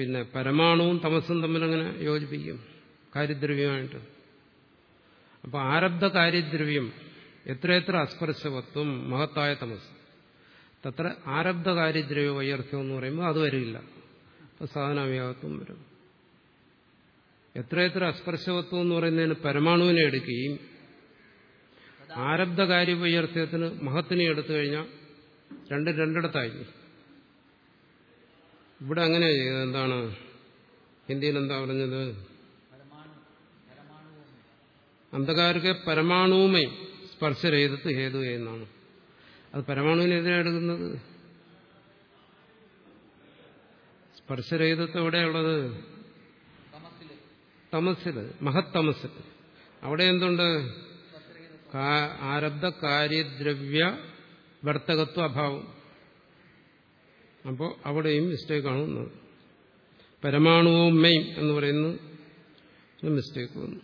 പിന്നെ പരമാണുവും തമസും തമ്മിൽ അങ്ങനെ യോജിപ്പിക്കും. കാര്യദ്രവ്യമായിട്ട്. അപ്പൊ ആരബ്ധ കാര്യദ്രവ്യം എത്രയെത്ര അസ്പർശവത്വം മഹത്തായ തമസ്. തത്ര ആരബ്ധ കാര്യദ്രവ്യ വൈയർത്ഥ്യം എന്ന് പറയുമ്പോൾ അത് വരില്ല. അപ്പൊ സാധനാവ്യാഹത്വം വരും. എത്രയെത്ര അസ്പർശവത്വം എന്ന് പറയുന്നതിന് പരമാണുവിനെ എടുക്കുകയും ആരബ്ധകാര്യ വൈയർത്ഥ്യത്തിന് മഹത്തിനെ എടുത്തു കഴിഞ്ഞാൽ രണ്ടും രണ്ടിടത്തായി ഇവിടെ അങ്ങനെ ചെയ്തത് എന്താണ് ഹിന്ദിയിൽ എന്താ പറഞ്ഞത്? അന്ധകാരിക പരമാണുവുമേ സ്പർശരഹിതത്ത് ഹേതു എന്നാണ്. അത് പരമാണുവിനെതിരെ എടുക്കുന്നത്? സ്പർശരഹിതത്വം എവിടെയുള്ളത് തമസിൽ മഹത്തമസ് അവിടെ എന്തുണ്ട്? ആരബ്ധ കാര്യദ്രവ്യ വർത്തകത്വ അഭാവം. അപ്പോൾ അവിടെയും മിസ്റ്റേക്ക് ആണ് പരമാണുവും മെയിൻ എന്ന് പറയുന്നത് മിസ്റ്റേക്ക് വന്നു.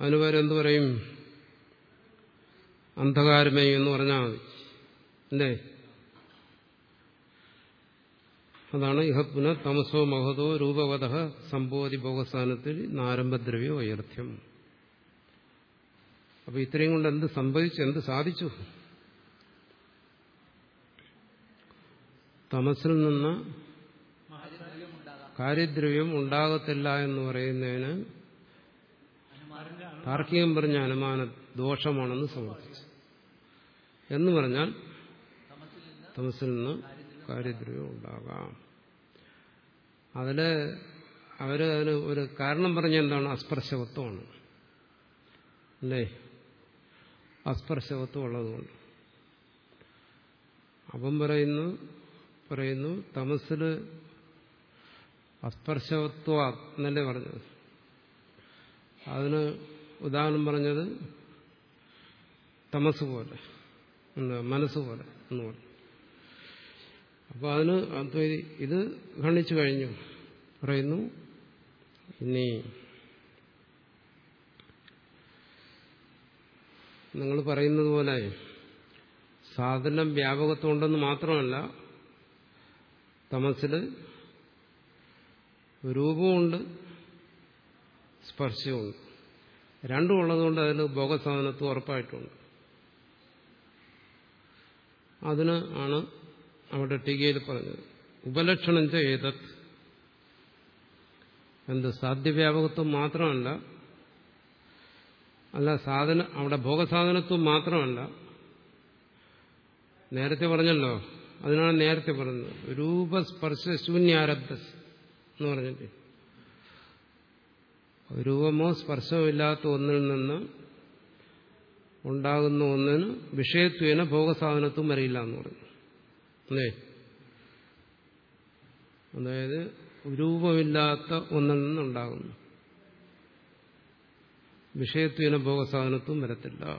അതിന് എന്ത് പറയും? അന്ധകാരമയം എന്ന് പറഞ്ഞാൽ മതി. അല്ലേ? അതാണ് ഇഹപ്പുന തമസോ മഹതോ രൂപവത സംബോധി ഭോഗസ്ഥാനത്തിൽ നാരംഭദ്രവ്യോ വൈർഥ്യം അപ്പൊ ഇത്രയും കൊണ്ട് എന്ത് സംഭവിച്ചു എന്ത് സാധിച്ചു? തമസിൽ നിന്ന് കാര്യദ്രവ്യം ഉണ്ടാകത്തില്ല എന്ന് പറയുന്നതിന് താർക്കികം പറഞ്ഞ അനുമാന ദോഷമാണെന്ന് സമർത്ഥിച്ചു. എന്ന് പറഞ്ഞാൽ തമസിൽ നിന്ന് കാര്യദ്രവ്യം ഉണ്ടാകാം. അതിൽ അവർ അതിന് ഒരു കാരണം പറഞ്ഞ എന്താണ്? അസ്പർശവത്വമാണ്. അല്ലേ? അസ്പർശവത്വം ഉള്ളതുകൊണ്ട്. അപ്പം പറയുന്നു പറയുന്നു തമസിൽ അസ്പർശവത്വ എന്നല്ലേ പറഞ്ഞത്. അതിന് ഉദാഹരണം പറഞ്ഞത് തമസ് പോലെ എന്താ മനസ്സ് പോലെ എന്ന് പറഞ്ഞു. അപ്പോൾ അതിന് ഇത് ഖണ്ഡിച്ചു കഴിഞ്ഞു. പറയുന്നു ഇനി നിങ്ങൾ പറയുന്നത് പോലെ സാധനം വ്യാപകത്വം ഉണ്ടെന്ന് മാത്രമല്ല തമസിൽ രൂപമുണ്ട് സ്പർശവുമുണ്ട്. രണ്ടും ഉള്ളതുകൊണ്ട് അതിൽ ഭോഗസാധനത്വം ഉറപ്പായിട്ടുണ്ട്. അതിന് ആണ് അവിടെ ടീകയിൽ പറഞ്ഞത്. ഉപലക്ഷണം ചെയ്തത്. എന്ത് സാധ്യവ്യാപകത്വം മാത്രമല്ല അല്ല സാധന അവിടെ ഭോഗസാധനത്വം മാത്രമല്ല. നേരത്തെ പറഞ്ഞല്ലോ അതിനാണ് നേരത്തെ പറഞ്ഞത്. രൂപസ്പർശ ശൂന്യാരബ്ദ എന്ന് പറഞ്ഞിട്ട്. രൂപമോ സ്പർശമോ ഇല്ലാത്ത ഒന്നിൽ നിന്ന് ഉണ്ടാകുന്ന ഒന്നിന് വിഷയത്വേന ഭോഗസാധനത്വം വരയില്ല എന്ന് പറഞ്ഞു. അല്ലേ? അതായത് രൂപമില്ലാത്ത ഒന്നിൽ നിന്നുണ്ടാകുന്നു വിഷയത്വേന ഭോഗസാധനത്വം വരത്തില്ല.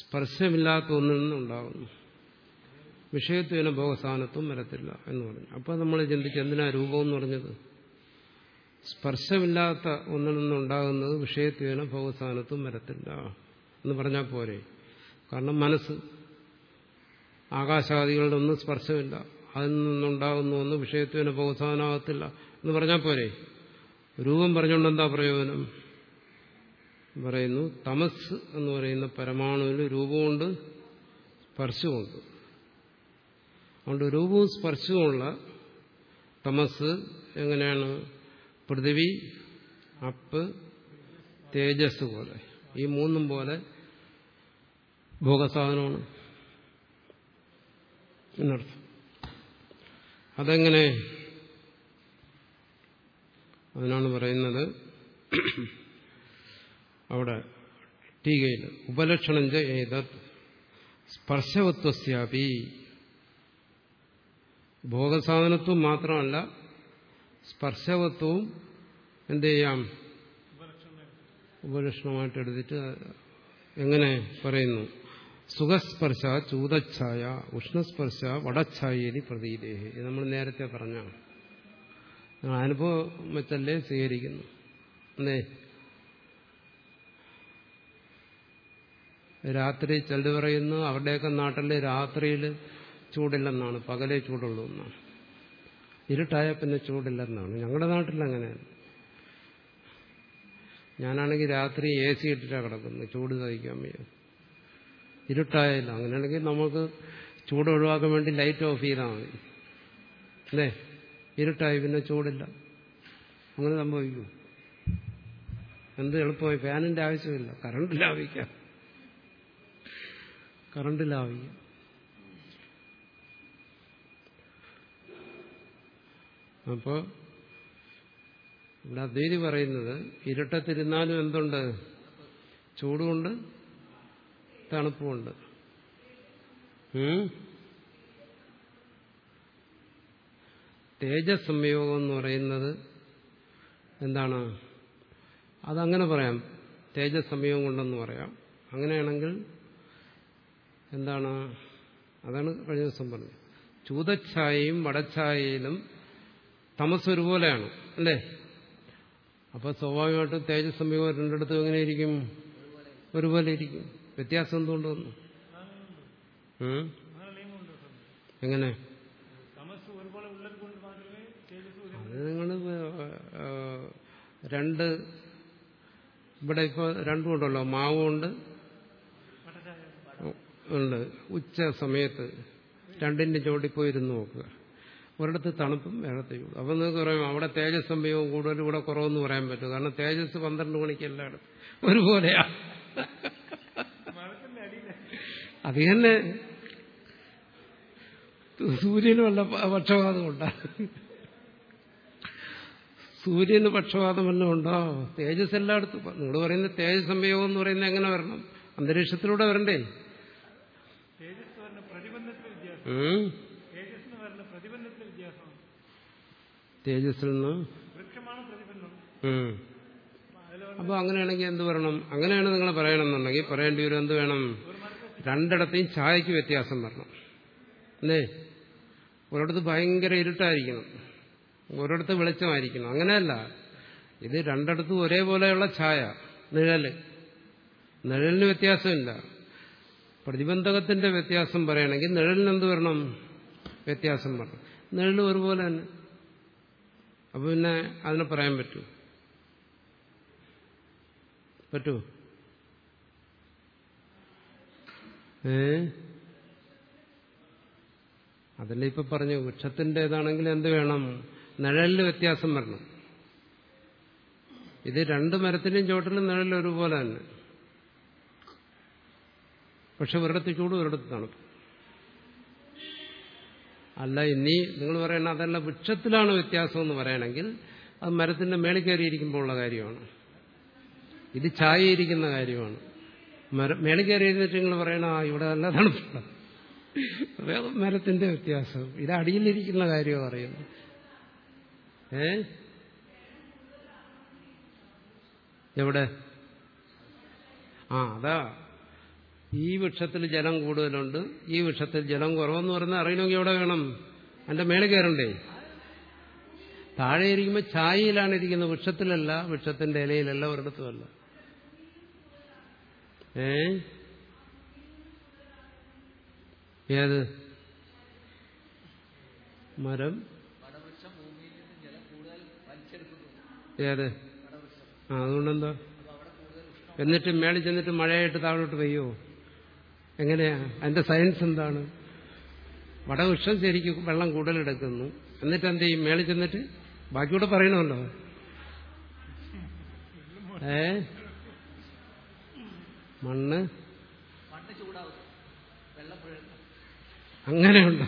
സ്പർശമില്ലാത്ത ഒന്നിൽ നിന്നുണ്ടാകുന്നു വിഷയത്വേന ഭോഗസ്ഥാനത്വം വരത്തില്ല എന്ന് പറഞ്ഞു. അപ്പോൾ നമ്മൾ ചിന്തിച്ച് എന്തിനാ രൂപം എന്ന് പറഞ്ഞത്? സ്പർശമില്ലാത്ത ഒന്നിൽ നിന്നുണ്ടാകുന്നത് വിഷയത്വേന ഭോഗസ്ഥാനത്വം വരത്തില്ല എന്ന് പറഞ്ഞാൽ പോരെ. കാരണം മനസ്സ് ആകാശാദികളുടെ ഒന്നും സ്പർശമില്ല. അതിൽ നിന്നുണ്ടാകുന്ന ഒന്ന് വിഷയത്വേന ഭോഗസാധനമാകത്തില്ല എന്ന് പറഞ്ഞാൽ പോരെ. രൂപം പറഞ്ഞുകൊണ്ട് എന്താ പ്രയോജനം? പറയുന്നു തമസ് എന്ന് പറയുന്ന പരമാണുവിൽ രൂപമുണ്ട് സ്പർശമുണ്ട്. അതുകൊണ്ട് രൂപവും സ്പർശവുമുള്ള തമസ് എങ്ങനെയാണ്? പൃഥിവി അപ്പ് തേജസ് പോലെ. ഈ മൂന്നും പോലെ ഭോഗസാധനമാണ്. എന്നർത്ഥം. അതെങ്ങനെ? അതിനാണ് പറയുന്നത് അവിടെ ടീകയിൽ ഉപലക്ഷണം ചെയ്തത് സ്പർശവത്വസ്യാപി ഭോഗസാധനത്വം മാത്രമല്ല സ്പർശവത്വവും എന്ത് ചെയ്യാം? ഉപലക്ഷണമായിട്ട് എടുത്തിട്ട് എങ്ങനെ പറയുന്നു? സുഖസ്പർശ ചൂതച്ഛായ ഉഷ്ണസ്പർശ വടച്ഛായേരി പ്രതീതേഹി ഇത് നമ്മൾ നേരത്തെ പറഞ്ഞാണ് അനുഭവം വെച്ചല്ലേ സ്വീകരിക്കുന്നു. അല്ലേ രാത്രി ചിലർ പറയുന്നു അവരുടെയൊക്കെ നാട്ടിൽ രാത്രിയിൽ ചൂടില്ലെന്നാണ്. പകലേ ചൂടുള്ളൂ എന്നാണ്. ഇരുട്ടായ പിന്നെ ചൂടില്ലെന്നാണ്. ഞങ്ങളുടെ നാട്ടിൽ അങ്ങനെയാണ് ഞാനാണെങ്കിൽ രാത്രി എ സി ഇട്ടിട്ടാണ് കിടക്കുന്നത് ചൂട് സഹിക്കാൻ വയ്യ. ഇരുട്ടായല്ല അങ്ങനെയാണെങ്കിൽ നമുക്ക് ചൂട് ഒഴിവാക്കാൻ വേണ്ടി ലൈറ്റ് ഓഫ് ചെയ്താൽ മതി. അല്ലേ? ഇരുട്ടായി പിന്നെ ചൂടില്ല. അങ്ങനെ സംഭവിക്കും. എന്ത് എളുപ്പമായി? ഫാനിന്റെ ആവശ്യമില്ല. കറണ്ട് ലാഭിക്കാം കറണ്ട് ലാഭിക്കാം അപ്പോൾ ഇവിടെ അദ്വൈതി പറയുന്നത് ഇരുട്ടത്തിരുന്നാലും എന്തുണ്ട്? ചൂടുകൊണ്ട് തണുപ്പുമുണ്ട്? തേജസ് സംയോഗം എന്ന് പറയുന്നത് എന്താണ്? അതങ്ങനെ പറയാം. തേജസ് സംയോഗം കൊണ്ടെന്ന് പറയാം. അങ്ങനെയാണെങ്കിൽ എന്താണ്? അതാണ് കഴിഞ്ഞ ദിവസം പറഞ്ഞത്. ചൂതച്ഛായയും വടച്ഛായയിലും തമസ് ഒരുപോലെയാണ് അല്ലേ? അപ്പൊ സ്വാഭാവികമായിട്ടും തേജസ് സംയോഗം രണ്ടിടത്തും എങ്ങനെയിരിക്കും? ഒരുപോലെ ഇരിക്കും. വ്യത്യാസം എന്തുകൊണ്ട് വന്നു. എങ്ങനെ? അത് നിങ്ങൾ രണ്ട് ഇവിടെ ഇപ്പോൾ രണ്ടും ഉണ്ടല്ലോ. മാവുണ്ട് ഉണ്ട്. ഉച്ച സമയത്ത് രണ്ടിന്റെ ചോട്ടിൽ പോയി ഇരുന്ന് നോക്കുക. ഒരിടത്ത് തണുപ്പും വേറത്തെ ചൂടും. അപ്പം നിങ്ങൾക്ക് പറയാം അവിടെ തേജസ് സംഭവം കൂടുതൽ ഇവിടെ കുറവെന്ന് പറയാൻ പറ്റും. കാരണം തേജസ് പന്ത്രണ്ട് മണിക്ക് എല്ലായിടത്തും. ഒരുപോലെയാ. അത് തന്നെ. സൂര്യന് വല്ല പ- പക്ഷപാതം ഉണ്ടോ? സൂര്യന് പക്ഷപാതം വല്ലതും ഉണ്ടോ? തേജസ് എല്ലായിടത്തും. നിങ്ങൾ പറയുന്ന തേജസ് സംയോഗം എന്ന് പറയുന്നത് എങ്ങനെ വരണം? അന്തരീക്ഷത്തിലൂടെ വരണ്ടേ? തേജസ് തേജസ്സിൽ നിന്ന്. അപ്പൊ അങ്ങനെയാണെങ്കിൽ എന്ത് പറയണം അങ്ങനെയാണ് നിങ്ങൾ പറയണമെന്നുണ്ടെങ്കിൽ പറയേണ്ടി വരും. എന്ത് വേണം? രണ്ടിടത്തെയും ചായക്ക് വ്യത്യാസം വരണം. അല്ലേ? ഒരിടത്ത് ഭയങ്കര ഇരുട്ടായിരിക്കണം. ഒരിടത്ത് വെളിച്ചമായിരിക്കണം. അങ്ങനെയല്ല. ഇത് രണ്ടിടത്തും ഒരേപോലെയുള്ള ഛായ നിഴൽ. നിഴലിന് വ്യത്യാസമില്ല. പ്രതിബന്ധകത്തിന്റെ വ്യത്യാസം പറയണമെങ്കിൽ നിഴലിന് എന്ത് വരണം? വ്യത്യാസം വരണം. നിഴൽ ഒരുപോലെ തന്നെ. അപ്പൊ പിന്നെ അതിനെ പറയാൻ പറ്റൂ. പറ്റൂ? ഏ? അതല്ലേ ഇപ്പൊ പറഞ്ഞു വൃക്ഷത്തിന്റെതാണെങ്കിൽ എന്ത് വേണം? നിഴലിൽ വ്യത്യാസം വരണം. ഇത് രണ്ട് മരത്തിന്റെയും ചോട്ടിലും നിഴൽ ഒരുപോലെ തന്നെ. പക്ഷെ ഒരിടത്ത് ചൂട് ഒരിടത്ത് തണുപ്പ്. അല്ല ഇനി നിങ്ങൾ പറയണ അതല്ല വൃക്ഷത്തിലാണ് വ്യത്യാസം എന്ന് പറയണമെങ്കിൽ അത് മരത്തിന്റെ മേളിൽ കയറിയിരിക്കുമ്പോൾ ഉള്ള കാര്യമാണ്. ഇത് ചായയിരിക്കുന്ന കാര്യമാണ്. മേളിൽ കയറിയിരുന്നിട്ട് നിങ്ങൾ പറയണ ഇവിടെ നല്ല തണുപ്പുള്ള അത് മരത്തിന്റെ വ്യത്യാസം. ഇത് അടിയിലിരിക്കുന്ന കാര്യമാണ് പറയുന്നത്. ഏ? എവിടെ? ആ അതാ. ഈ വൃക്ഷത്തിൽ ജലം കൂടുതലുണ്ട് ഈ വൃക്ഷത്തിൽ ജലം കുറവെന്ന് പറഞ്ഞാൽ അറിയണമെങ്കിൽ എവിടെ വേണം? അതിന്റെ മേളിൽ കയറണ്ടേ? താഴെ ഇരിക്കുമ്പോൾ ചായയിലാണ് ഇരിക്കുന്നത്. വൃക്ഷത്തിലല്ല വൃക്ഷത്തിന്റെ ഇലയിലല്ല ഒരിടത്തുമല്ല. ഏ? ഏത്? മരം? ഏത്? അതുകൊണ്ടെന്താ? എന്നിട്ട് മേളിൽ ചെന്നിട്ട് മഴയായിട്ട് താഴോട്ട് പെയ്യോ? എങ്ങനെയാ? അതിന്റെ സയൻസ് എന്താണ്? വടവൃക്ഷം ശരിക്കും വെള്ളം കൂടുതലെടുക്കുന്നു എന്നിട്ട് എന്ത് ചെയ്യും? മേളിൽ ചെന്നിട്ട് ബാക്കിയൂടെ പറയണമല്ലോ. ഏ? മണ്ണ്? അങ്ങനെയുണ്ടോ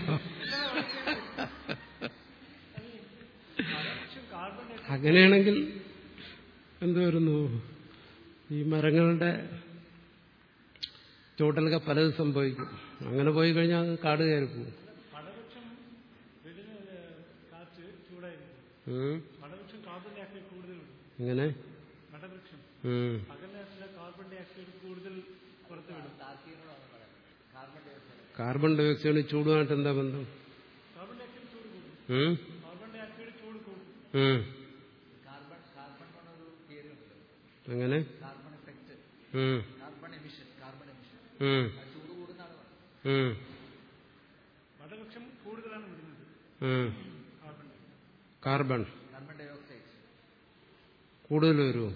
അങ്ങനെയാണെങ്കിൽ എന്തുവരുന്നു ഈ മരങ്ങളുടെ ചോട്ടലൊക്കെ പലതും സംഭവിക്കും. അങ്ങനെ പോയി കഴിഞ്ഞാൽ അത് കാട് കയറി പോകും. ഇങ്ങനെ കാർബൺ ഡൈ ഓക്സൈഡ് ചൂടുമായിട്ട് എന്താ ബന്ധം? അങ്ങനെ കൂടുതലാണ്. Carbon di carbon carbon dioxide കൂടുതൽ വരുമോ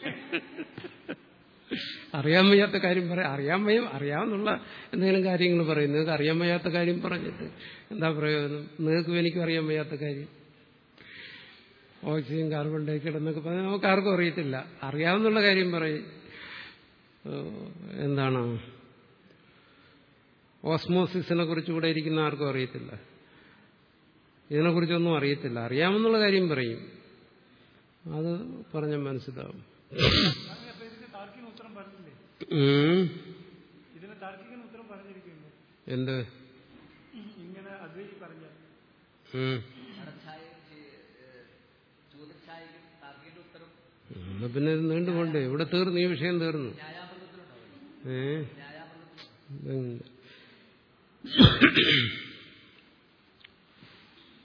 അറിയാൻ വയ്യാത്ത കാര്യം പറയാം അറിയാൻ വയ്യ അറിയാമെന്നുള്ള എന്തെങ്കിലും കാര്യങ്ങൾ പറയും. നിങ്ങൾക്ക് അറിയാൻ വയ്യാത്ത കാര്യം പറഞ്ഞിട്ട് എന്താ പ്രയോജനം? നിങ്ങൾക്കും എനിക്കും അറിയാൻ വയ്യാത്ത കാര്യം. ഓക്സിജൻ കാർബൺ ഡൈ ഓക്സൈഡ് എന്നൊക്കെ പറഞ്ഞാൽ നമുക്ക് ആർക്കും അറിയത്തില്ല. അറിയാവുന്നുള്ള കാര്യം പറയും. എന്താണ്? ഓസ്മോസിസിനെ കുറിച്ച് ഇവിടെ ഇരിക്കുന്ന ആർക്കും അറിയത്തില്ല. ഇതിനെക്കുറിച്ചൊന്നും അറിയത്തില്ല. അറിയാമെന്നുള്ള കാര്യം പറയും. അത് പറഞ്ഞ മനസ്സിലാവും. എന്ത്? പിന്നെ നീണ്ടുകൊണ്ട് ഇവിടെ തീർന്നു ഈ വിഷയം തീർന്നു.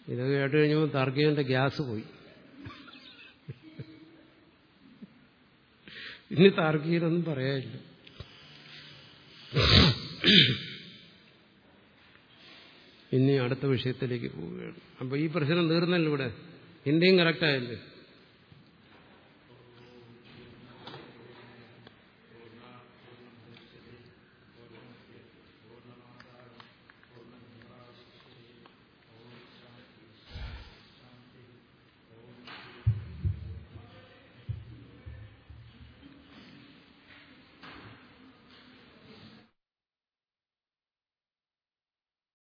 ഇതൊക്കെ കേട്ട് കഴിഞ്ഞപ്പോൾ താർക്കികന്റെ ഗ്യാസ് പോയി. ഇനി താർക്കികനൊന്നും പറയാനില്ല. ഇനി അടുത്ത വിഷയത്തിലേക്ക് പോവുകയാണ്. അപ്പൊ ഈ പ്രശ്നം തീർന്നല്ലോ ഇവിടെ. ഇന്ത്യയും കറക്റ്റായല്ലേ